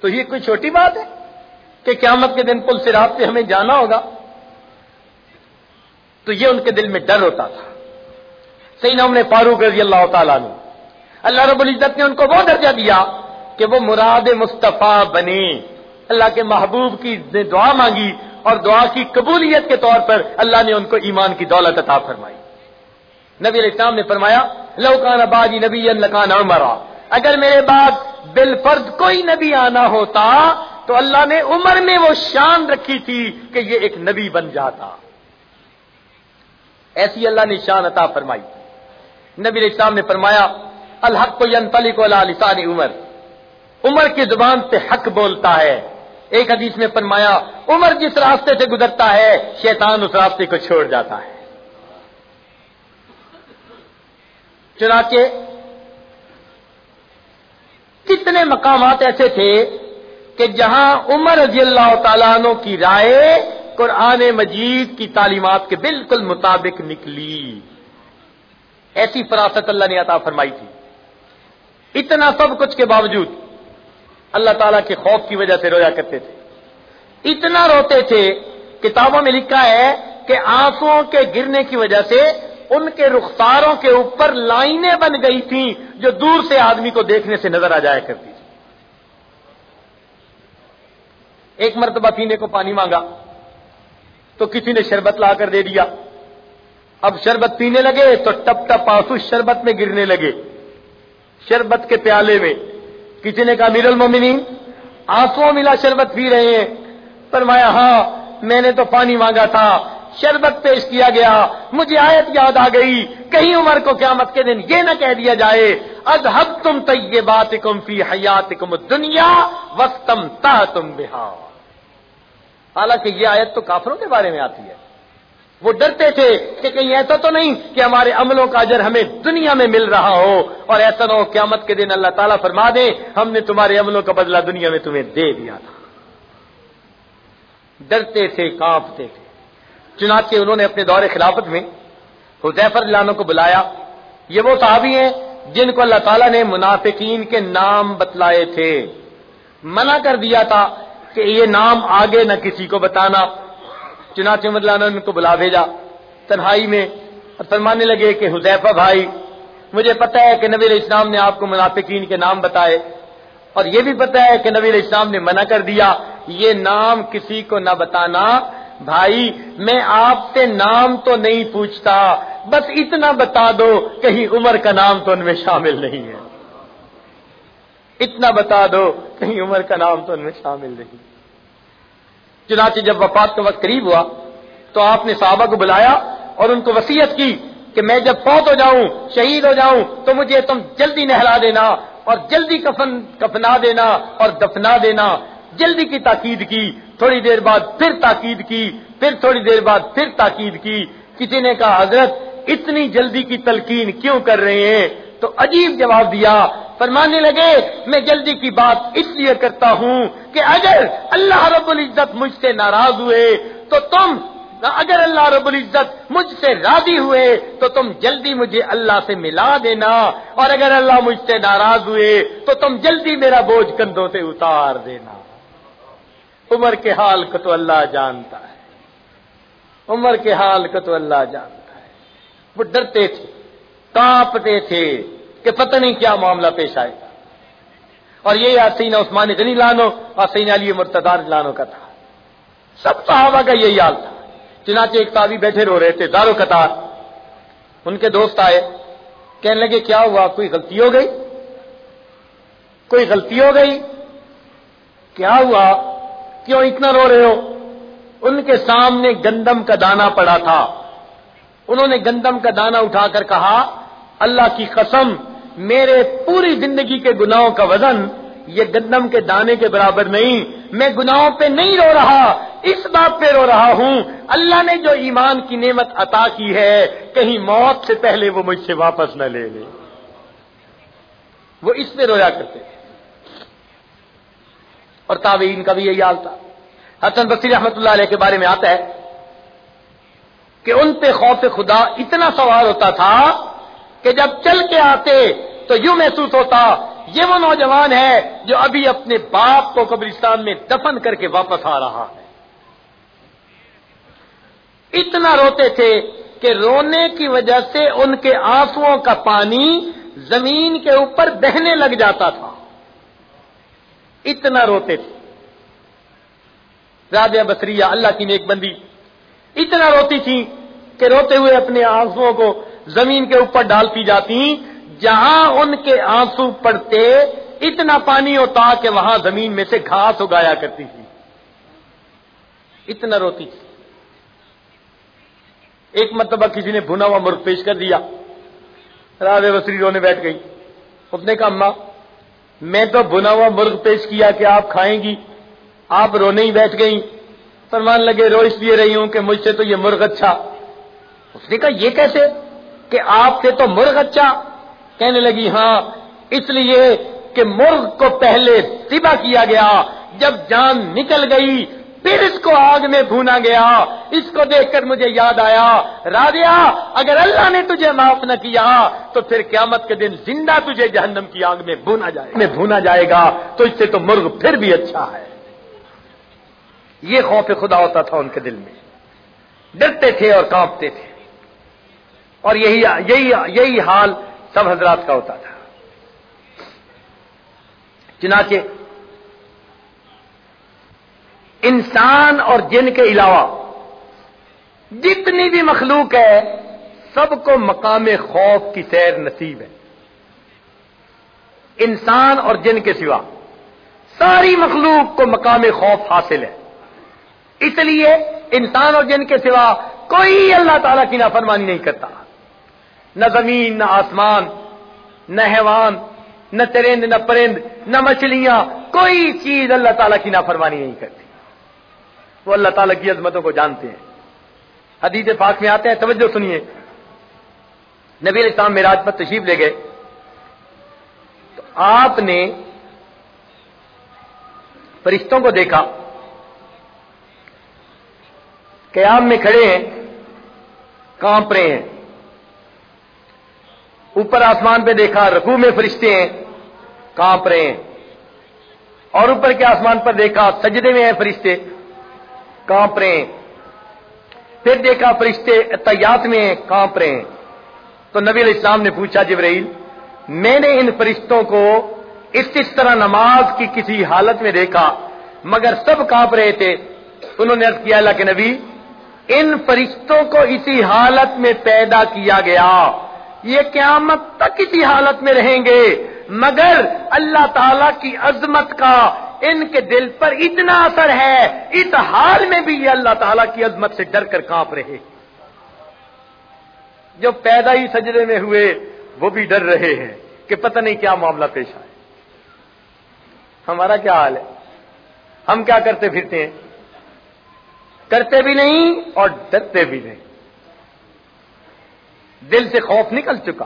تو یہ کوئی چھوٹی بات ہے؟ کہ قیامت کے دن پل سے پہ ہمیں جانا ہوگا، تو یہ ان کے دل میں ڈر ہوتا تھا۔ صحیح نام نے فاروق رضی اللہ تعالیٰ نے اللہ رب العزت نے ان کو وہ درجہ دیا کہ وہ مراد مصطفیٰ بنے۔ اللہ کے محبوب کی دعا مانگی اور دعا کی قبولیت کے طور پر اللہ نے ان کو ایمان کی دولت عطا فرمائی۔ نبی علیہ السلام نے فرمایا لوکان آبادی نبی لکان عمرا۔ اگر میرے بعد بال فرد کوئی نبی آنا ہوتا تو اللہ نے عمر میں وہ شان رکھی تھی کہ یہ ایک نبی بن جاتا۔ ایسی اللہ نے شان عطا فرمائی۔ نبی علیہ السلام نے فرمایا، الحق کو ینتلی کو لسان عمر۔ عمر کی زبان سے حق بولتا ہے۔ ایک حدیث میں فرمایا، عمر جس راستے سے گزرتا ہے، شیطان اس راستے کو چھوڑ جاتا ہے۔ چنانچہ، کتنے مقامات ایسے تھے کہ جہاں عمر رضی اللہ تعالیٰ عنہ کی رائے قرآن مجید کی تعلیمات کے بالکل مطابق نکلی۔ ایسی فراست اللہ نے عطا فرمائی تھی۔ اتنا سب کچھ کے باوجود اللہ تعالیٰ کے خوف کی وجہ سے رویا کرتے تھے۔ اتنا روتے تھے، کتابوں میں لکھا ہے کہ آنکھوں کے گرنے کی وجہ سے ان کے رخساروں کے اوپر لائنیں بن گئی تھیں جو دور سے آدمی کو دیکھنے سے نظر آ جایا کرتی تھی ایک مرتبہ پینے کو پانی مانگا تو کسی نے شربت لا کر دے دیا۔ اب شربت پینے لگے تو ٹپ ٹپ آنسو شربت میں گرنے لگے۔ شربت کے پیالے میں کسی نے کہا میر المومنین آنسو ملا شربت پی رہے ہیں۔ فرمایا ہاں میں نے تو پانی مانگا تھا۔ شربت پیش کیا گیا۔ مجھے آیت یاد آ گئی۔ کہیں عمر کو قیامت کے دن یہ نہ کہہ دیا جائے ادب تم تیے بات کم فی حیات کم دنیا وقتم تا تم بہار حالانکہ یہ آیت تو کافروں کے بارے میں آتی ہے۔ وہ ڈرتے تھے کہ کہیں ایسا تو نہیں کہ ہمارے عملوں کا اجر ہمیں دنیا میں مل رہا ہو اور ایسا نہ ہو قیامت کے دن اللہ تعالیٰ فرما دے، ہم نے تمہارے عملوں کا بدلہ دنیا میں تمہیں دے دیا تھا۔ ڈرتے تھے، کانپتے تھے۔ چنانچہ انہوں نے اپنے دور خلافت میں حضیفر لانوں کو بلایا۔ یہ وہ صحابی ہیں جن کو اللہ تعالیٰ نے منافقین کے نام بتلائے تھے۔ منع کر دیا تھا کہ یہ نام آگے نہ کسی کو بتانا۔ چنانچہ مدلہ نے ان کو بلا بھیجا۔ تنہائی میں اور فرمانے لگے کہ حذیفہ بھائی، مجھے پتا ہے کہ نبی علیہ السلام نے آپ کو منافقین کے نام بتائے۔ اور یہ بھی پتا ہے کہ نبی علیہ السلام نے منع کر دیا، یہ نام کسی کو نہ بتانا۔ بھائی، میں آپ سے نام تو نہیں پوچھتا بس اتنا بتا دو کہیں عمر کا نام تو ان میں شامل نہیں ہے۔ اتنا بتا دو کہیں عمر کا نام تو ان میں شامل نہیں۔ چنانچہ جب وفات کا وقت قریب ہوا تو آپ نے صحابہ کو بلایا اور ان کو وسیعت کی کہ میں جب فوت ہو جاؤں، شہید ہو جاؤں تو مجھے تم جلدی نہلا دینا اور جلدی کفن کفنا دینا اور دفنا دینا۔ جلدی کی تاکید کی، تھوڑی دیر بعد پھر تاکید کی، پھر تھوڑی دیر بعد پھر تاکید کی۔ کسی نے کہا، حضرت اتنی جلدی کی تلقین کیوں کر رہے ہیں؟ تو عجیب جواب دیا، فرمانے لگے، میں جلدی کی بات اس لیے کرتا ہوں کہ اگر اللہ رب العزت مجھ سے ناراض ہوئے، تو تم، اگر اللہ رب العزت مجھ سے راضی ہوئے، تو تم جلدی مجھے اللہ سے ملا دینا۔ اور اگر اللہ مجھ سے ناراض ہوئے، تو تم جلدی میرا بوجھ کندھوں سے اتار دینا۔ عمر کے حال کو تو اللہ جانتا ہے۔ عمر کے حال کو تو اللہ جانتا ہے۔ وہ ڈرتے تھے کانپتے تھے کہ پتہ نہیں کیا معاملہ پیش آئے گا۔ اور یہ سین عثمان غنی لانو اور سین علی مرتدار لانو کا تھا۔ سب صحابہ کا یہی حال تھا۔ چنانچہ ایک تابی بیٹھے رو رہے تھے، دارو قطار۔ ان کے دوست آئے، کہنے لگے، کیا ہوا؟ کوئی غلطی ہو گئی؟ کوئی غلطی ہو گئی؟ کیا ہوا؟ کیوں اتنا رو رہے ہو؟ ان کے سامنے گندم کا دانا پڑا تھا۔ انہوں نے گندم کا دانا اٹھا کر کہا، اللہ کی قسم، میرے پوری زندگی کے گناہوں کا وزن یہ گندم کے دانے کے برابر نہیں۔ میں گناہوں پہ نہیں رو رہا، اس بات پہ رو رہا ہوں۔ اللہ نے جو ایمان کی نعمت عطا کی ہے، کہیں موت سے پہلے وہ مجھ سے واپس نہ لے لے۔ وہ اس پہ رویا کرتے تھے۔ اور تابعین کا بھی یہی حال تھا۔ حسن بصیر رحمت اللہ علیہ کے بارے میں آتا ہے۔ کہ ان پہ خوف خدا اتنا سوار ہوتا تھا کہ جب چل کے آتے تو یوں محسوس ہوتا، یہ وہ نوجوان ہے جو ابھی اپنے باپ کو قبرستان میں دفن کر کے واپس آ رہا ہے۔ اتنا روتے تھے کہ رونے کی وجہ سے ان کے آنسو کا پانی زمین کے اوپر بہنے لگ جاتا تھا۔ اتنا روتے تھے۔ رابعہ بسریہ اللہ کی نیک بندی اتنا روتی تھی کہ روتے ہوئے اپنے آنسو کو زمین کے اوپر ڈالتی جاتی جہاں ان کے آنسو پڑتے، اتنا پانی ہوتا کہ وہاں زمین میں سے گھاس اگایا کرتی تھی۔ اتنا روتی۔ تھی ایک مرتبہ کسی نے بھنا ہوا مرغ پیش کر دیا۔ راز وسری رونے بیٹھ گئی۔ اس نے کہا ماں میں تو بنا ہوا مرغ پیش کیا کہ آپ کھائیں گی۔ آپ رونے ہی بیٹھ گئی فرمان لگے رو اس لیے رہی ہوں کہ مجھ سے تو یہ مرغ اچھا۔ اس نے کہا، یہ کیسے؟ کہ آپ سے تو مرغ اچھا۔ کہنے لگی ہاں اس لیے کہ مرغ کو پہلے سبا کیا گیا۔ جب جان نکل گئی، پھر اس کو آگ میں بھونا گیا۔ اس کو دیکھ کر مجھے یاد آیا راجیا اگر اللہ نے تجھے معاف نہ کیا، تو پھر قیامت کے دن زندہ تجھے جہنم کی آگ میں بھونا جائے، میں بھونا جائے گا۔ تو اس سے تو مرغ پھر بھی اچھا ہے۔ یہ خوف خدا ہوتا تھا ان کے دل میں۔ ڈرتے تھے اور کانپتے تھے۔ اور یہی یہی یہی حال سب حضرات کا ہوتا تھا۔ چنانچہ انسان اور جن کے علاوہ جتنی بھی مخلوق ہے، سب کو مقام خوف کی سیر نصیب ہے۔ انسان اور جن کے سوا ساری مخلوق کو مقام خوف حاصل ہے۔ اس لیے انسان اور جن کے سوا کوئی اللہ تعالی کی نافرمانی نہیں کرتا۔ نہ زمین، نہ آسمان، نہ حیوان، نہ ترند، نہ پرند، نہ مچھلیاں، کوئی چیز اللہ تعالیٰ کی نافرمانی نہیں کرتی۔ وہ اللہ تعالیٰ کی عظمتوں کو جانتے ہیں۔ حدیث پاک میں آتے ہیں، توجہ سنیے۔ نبی علیہ السلام میراج پر تشریف لے گئے۔ تو آپ نے فرشتوں کو دیکھا۔ قیام میں کھڑے ہیں، کانپ رہے ہیں۔ اوپر آسمان پہ دیکھا، رکوع میں فرشتے ہیں، کانپ رہے ہیں۔ اور اوپر کے آسمان پر دیکھا، سجدے میں ہیں فرشتے، کانپ رہے ہیں۔ پھر دیکھا، فرشتے تیات میں کانپ رہے ہیں۔ تو نبی علیہ السلام نے پوچھا، جبرائیل، میں نے ان فرشتوں کو اس اس طرح نماز کی کسی حالت میں دیکھا، مگر سب کانپ رہے تھے۔ انہوں نے کیا، اللہ کے نبی ان فرشتوں کو اسی حالت میں پیدا کیا گیا۔ یہ قیامت تک اسی حالت میں رہیں گے۔ مگر اللہ تعالی کی عظمت کا ان کے دل پر اتنا اثر ہے، اس حال میں بھی یہ اللہ تعالیٰ کی عظمت سے ڈر کر کانپ رہے۔ جو پیدا ہی سجرے میں ہوئے، وہ بھی ڈر رہے ہیں کہ پتہ نہیں کیا معاملہ پیش آئے۔ ہمارا کیا حال ہے؟ ہم کیا کرتے پھرتے ہیں؟ کرتے بھی نہیں اور ڈرتے بھی نہیں۔ دل سے خوف نکل چکا۔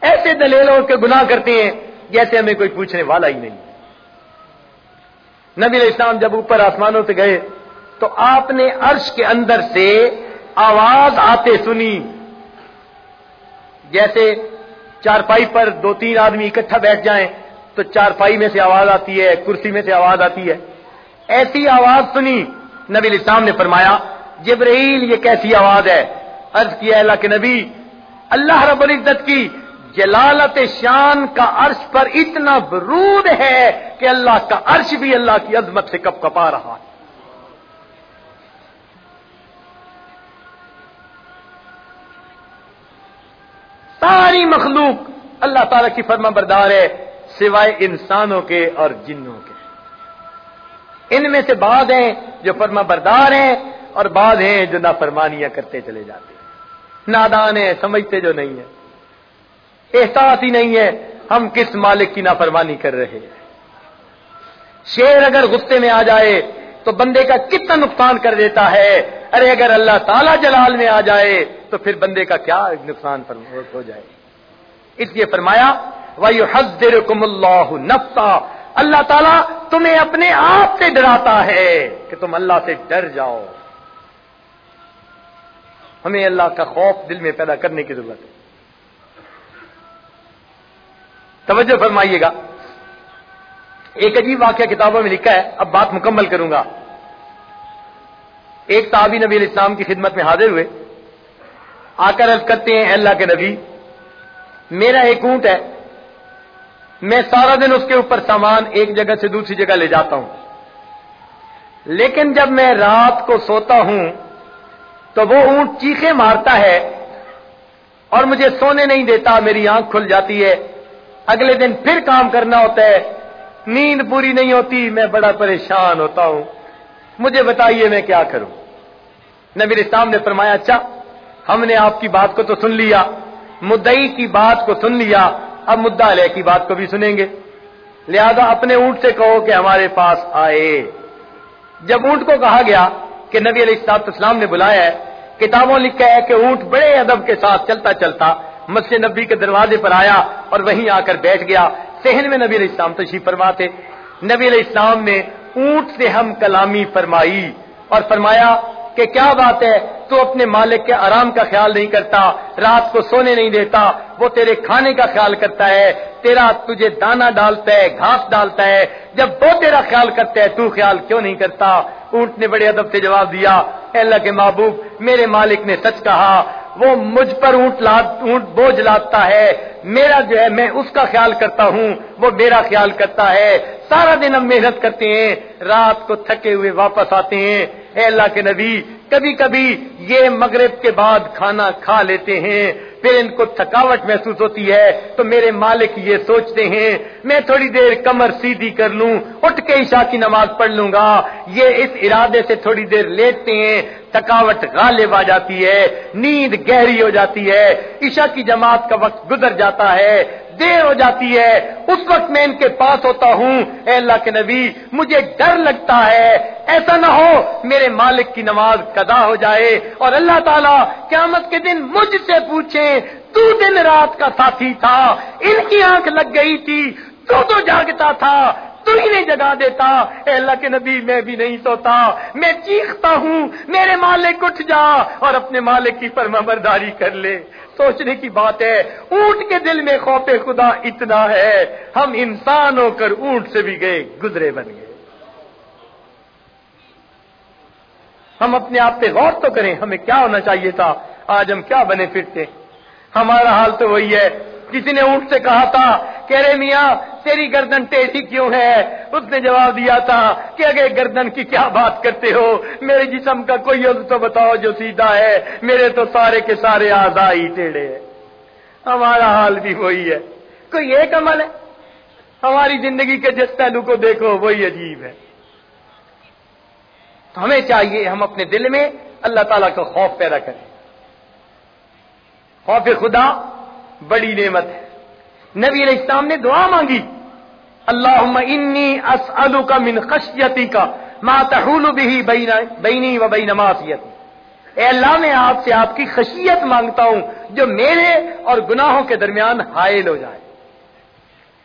ایسے دلیلوں کے گناہ کرتے ہیں جیسے ہمیں کوئی پوچھنے والا ہی نہیں۔ نبی اسلام جب اوپر آسمانوں سے گئے تو آپ نے عرش کے اندر سے آواز آتے سنی۔ جیسے چارپائی پر دو تین آدمی اکٹھا بیٹھ جائیں تو چارپائی میں سے آواز آتی ہے، کرسی میں سے آواز آتی ہے۔ ایسی آواز سنی نبی الاسلام نے فرمایا، جبرائیل یہ کیسی آواز ہے؟ عرض کیا اللہ کے نبی، اللہ رب العزت کی جلالت شان کا عرش پر اتنا برود ہے کہ اللہ کا عرش بھی اللہ کی عظمت سے کپ کپا رہا ہے۔ ساری مخلوق اللہ تعالی کی فرما بردار ہے، سوائے انسانوں کے اور جنوں کے۔ ان میں سے بعض ہیں جو فرما بردار ہیں اور بعض ہیں جو نافرمانیاں کرتے چلے جاتے ہیں۔ نادان ہیں، سمجھتے جو نہیں ہیں۔ احساس ہی نہیں ہے ہم کس مالک کی نافرمانی کر رہے ہیں۔ شیر اگر غصے میں آ جائے تو بندے کا کتنا نقصان کر دیتا ہے۔ ارے اگر اللہ تعالی جلال میں آ جائے تو پھر بندے کا کیا نقصان ہو جائے۔ اس لیے فرمایا وایو حضر کم اللہ نفسا اللہ تعالیٰ تمہیں اپنے آپ سے ڈراتا ہے کہ تم اللہ سے ڈر جاؤ۔ ہمیں اللہ کا خوف دل میں پیدا کرنے کی ضرورت ہے۔ توجہ فرمائیے گا۔ ایک عجیب واقعہ کتابوں میں لکھا ہے۔ اب بات مکمل کروں گا۔ ایک صحابی نبی علیہ السلام کی خدمت میں حاضر ہوئے۔ آ کر عرض کرتے ہیں اللہ کے نبی، میرا ایک اونٹ ہے۔ میں سارا دن اس کے اوپر سامان ایک جگہ سے دوسری جگہ لے جاتا ہوں۔ لیکن جب میں رات کو سوتا ہوں تو وہ اونٹ چیخے مارتا ہے اور مجھے سونے نہیں دیتا، میری آنکھ کھل جاتی ہے۔ اگلے دن پھر کام کرنا ہوتا ہے۔ نیند پوری نہیں ہوتی، میں بڑا پریشان ہوتا ہوں۔ مجھے بتائیے میں کیا کروں؟ نبی اسلام نے فرمایا اچھا ہم نے آپ کی بات کو تو سن لیا مدئی کی بات کو سن لیا اب مدعا علیہ کی بات کو بھی سنیں گے۔ لہذا اپنے اونٹ سے کہو کہ ہمارے پاس آئے۔ جب اونٹ کو کہا گیا کہ نبی علیہ السلاط اسلام نے بلایا ہے، کتابوں لکھا ہے کہ اونٹ بڑے ادب کے ساتھ چلتا چلتا مسجد نبی کے دروازے پر آیا اور وہیں آ کر بیٹھ گیا۔ سہن میں نبی علیہ السلام تشریف فرما تھے نبی علیہ السلام نے اونٹ سے ہم کلامی فرمائی اور فرمایا کہ کیا بات ہے؟ تو اپنے مالک کے آرام کا خیال نہیں کرتا، رات کو سونے نہیں دیتا، وہ تیرے کھانے کا خیال کرتا ہے، تیرا تجھے دانا ڈالتا ہے، گھاس ڈالتا ہے، جب وہ تیرا خیال کرتا ہے، تو خیال کیوں نہیں کرتا؟ اونٹ نے بڑے ادب سے جواب دیا، اے اللہ کے محبوب، میرے مالک نے سچ کہا، وہ مجھ پر اونٹ اونٹ بوجھ لاتا ہے، میرا جو ہے، میں اس کا خیال کرتا ہوں، وہ میرا خیال کرتا ہے۔ سارا دن ہم محنت کرتے ہیں، رات کو تھکے ہوئے واپس آتے ہیں اے اللہ کے نبی کبھی کبھی یہ مغرب کے بعد کھانا کھا لیتے ہیں، پھر ان کو تھکاوٹ محسوس ہوتی ہے، تو میرے مالک یہ سوچتے ہیں، میں تھوڑی دیر کمر سیدھی کر لوں، اٹھ کے عشاء کی نماز پڑھ لوں گا، یہ اس ارادے سے تھوڑی دیر لیتے ہیں، تھکاوٹ غالب آ جاتی ہے، نیند گہری ہو جاتی ہے، عشاء کی جماعت کا وقت گزر جاتا ہے دیر ہو جاتی ہے۔ اس وقت میں ان کے پاس ہوتا ہوں۔ اے اللہ کے نبی، مجھے ڈر لگتا ہے۔ ایسا نہ ہو میرے مالک کی نماز قدا ہو جائے۔ اور اللہ تعالیٰ قیامت کے دن مجھ سے پوچھے، تو دن رات کا ساتھی تھا۔ ان کی آنکھ لگ گئی تھی۔ تو تو جاگتا تھا۔ تو ہی نہیں جگا دیتا۔ اے اللہ کے نبی، میں بھی نہیں سوتا۔ میں چیختا ہوں۔ میرے مالک اٹھ جا اور اپنے مالک کی فرما برداری کر لے۔ سوچنے کی بات ہے، اونٹ کے دل میں خوف خدا اتنا ہے، ہم انسان ہو کر اونٹ سے بھی گئے، گزرے بن گئے۔ ہم اپنے آپ پہ غور تو کریں، ہمیں کیا ہونا چاہیے تھا، آج ہم کیا بنے پھرتے؟ ہمارا حال تو وہی ہے کسی نے اونٹ سے کہا تھا کہ ارے میاں، تیری گردن ٹیٹھی کیوں ہے؟ اس نے جواب دیا تھا کہ اگر گردن کی کیا بات کرتے ہو؟ میرے جسم کا کوئی عزت تو بتاؤ جو سیدھا ہے، میرے تو سارے کے سارے آزائی ٹیڑے ہیں۔ ہمارا حال بھی وہی ہے۔ کوئی ایک عمل ہے؟ ہماری زندگی کے جس پہلو کو دیکھو، وہی عجیب ہے۔ تو ہمیں چاہیے ہم اپنے دل میں اللہ تعالیٰ کا خوف پیدا کریں۔ خوف خدا بڑی نعمت ہے۔ نبی علیہ السلام نے دعا مانگی اللہ انی اسلو کا من خشیتی کا ماں تحول بھی بینی و بین معافیت اے اللہ، میں آپ سے آپ کی خشیت مانگتا ہوں جو میرے اور گناہوں کے درمیان حائل ہو جائے۔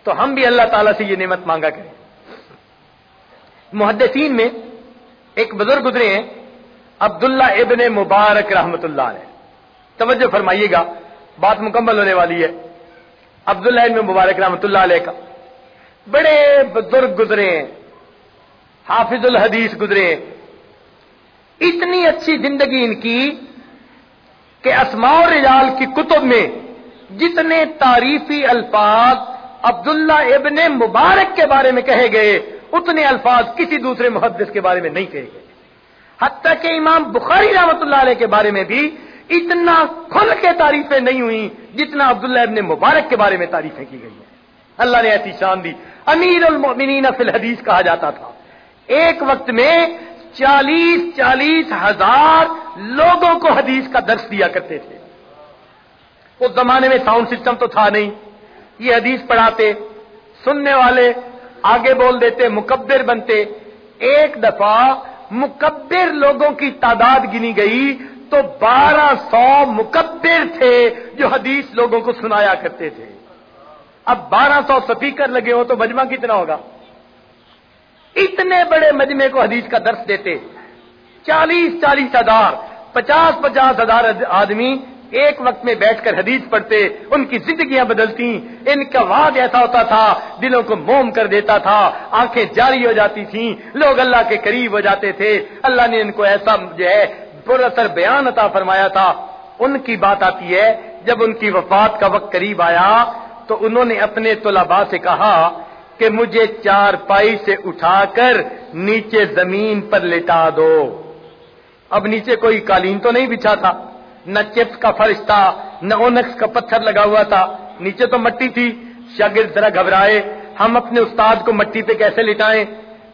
تو ہم بھی اللہ تعالی سے یہ نعمت مانگا کریں۔ محدثین میں ایک بزرگ گزرے ہیں، عبداللہ ابن مبارک رحمت اللہ علیہ۔ توجہ فرمائیے گا۔ بات مکمل ہونے والی ہے۔ عبداللہ ابن مبارک رحمت اللہ علیہ کا۔ بڑے بزرگ گزرے ہیں۔ حافظ الحدیث گزرے ہیں۔ اتنی اچھی زندگی ان کی کہ اسماء رجال کی کتب میں جتنے تعریفی الفاظ عبداللہ ابن مبارک کے بارے میں کہے گئے، اتنے الفاظ کسی دوسرے محدث کے بارے میں نہیں کہے گئے۔ حتیٰ کہ امام بخاری رحمت اللہ علیہ کے بارے میں بھی اتنا کھل کے تعریفیں نہیں ہوئی جتنا عبداللہ ابن مبارک کے بارے میں تعریفیں کی گئی ہیں۔ اللہ نے ایسی شان دی۔ امیر المؤمنین فی الحدیث کہا جاتا تھا۔ ایک وقت میں چالیس چالیس ہزار لوگوں کو حدیث کا درس دیا کرتے تھے۔ اس زمانے میں ساؤنڈ سسٹم تو تھا نہیں۔ یہ حدیث پڑھاتے، سننے والے آگے بول دیتے، مکبر بنتے۔ ایک دفعہ مکبر لوگوں کی تعداد گنی گئی۔ تو بارہ سو مکبر تھے جو حدیث لوگوں کو سنایا کرتے تھے۔ اب بارہ سو سپیکر لگے ہو تو مجمع کتنا ہوگا؟ اتنے بڑے مجمے کو حدیث کا درس دیتے۔ چالیس چالیس ہزار، پچاس پچاس ہزار آدمی ایک وقت میں بیٹھ کر حدیث پڑھتے، ان کی زندگیاں بدلتی ان کا واد ایسا ہوتا تھا، دلوں کو موم کر دیتا تھا، آنکھیں جاری ہو جاتی تھیں، لوگ اللہ کے قریب ہو جاتے تھے۔ اللہ نے ان کو ایسا جو ہے پر اثر بیان عطا فرمایا تھا۔ ان کی بات آتی ہے، جب ان کی وفات کا وقت قریب آیا، تو انہوں نے اپنے طلباء سے کہا کہ مجھے چار پائی سے اٹھا کر نیچے زمین پر لٹا دو۔ اب نیچے کوئی قالین تو نہیں بچھا تھا، نہ چپس کا فرش تھا، نہ اونکس کا پتھر لگا ہوا تھا۔ نیچے تو مٹی تھی۔ شاگرد ذرا گھبرائے، ہم اپنے استاد کو مٹی پہ کیسے لٹائیں؟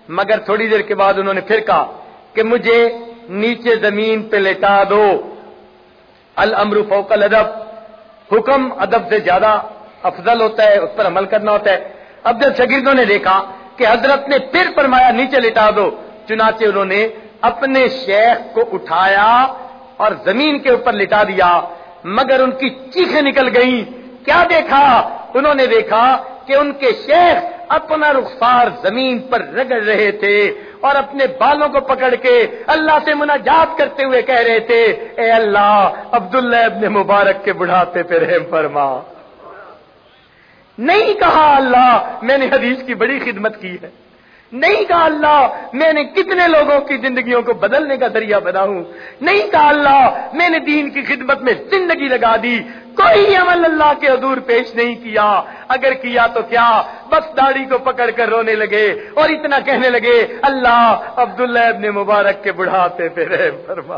مگر تھوڑی دیر کے بعد انہوں نے پھر کہا کہ مجھے نیچے زمین پہ لٹا دو۔ المر فوق الادب۔ حکم ادب سے زیادہ افضل ہوتا ہے، اس پر عمل کرنا ہوتا ہے۔ اب جب شاگردوں نے دیکھا کہ حضرت نے پھر فرمایا نیچے لٹا دو، چنانچہ انہوں نے اپنے شیخ کو اٹھایا اور زمین کے اوپر لٹا دیا، مگر ان کی چیخیں نکل گئیں۔ کیا دیکھا؟ انہوں نے دیکھا کہ ان کے شیخ اپنا رخسار زمین پر رگڑ رہے تھے اور اپنے بالوں کو پکڑ کے اللہ سے مناجات کرتے ہوئے کہہ رہے تھے، اے اللہ، عبداللہ ابن مبارک کے بڑھاتے پہ رحم فرما۔ نہیں کہا اللہ، میں نے حدیث کی بڑی خدمت کی ہے۔ نہیں کہا اللہ، میں نے کتنے لوگوں کی زندگیوں کو بدلنے کا ذریعہ بنا ہوں۔ نہیں کہا اللہ، میں نے دین کی خدمت میں زندگی لگا دی۔ کوئی عمل اللہ کے حضور پیش نہیں کیا۔ اگر کیا تو کیا؟ بس داڑھی کو پکڑ کر رونے لگے اور اتنا کہنے لگے، اللہ عبداللہ ابن مبارک کے بڑھاپے پہ رہ فرما۔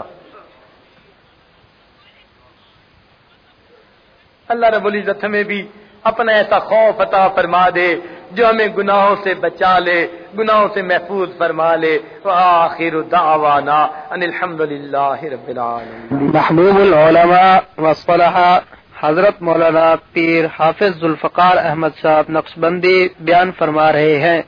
اللہ رب العزت ہمیں بھی اپنا ایسا خوف عطا فرما دے۔ جو ہمیں گناہوں سے بچا لے، گناہوں سے محفوظ فرما لے۔ وآخر دعوانا ان الحمدللہ رب العالمین۔ محبوب العلماء وصلح حضرت مولانا پیر حافظ ذوالفقار احمد صاحب نقص بندی بیان فرما رہے ہیں۔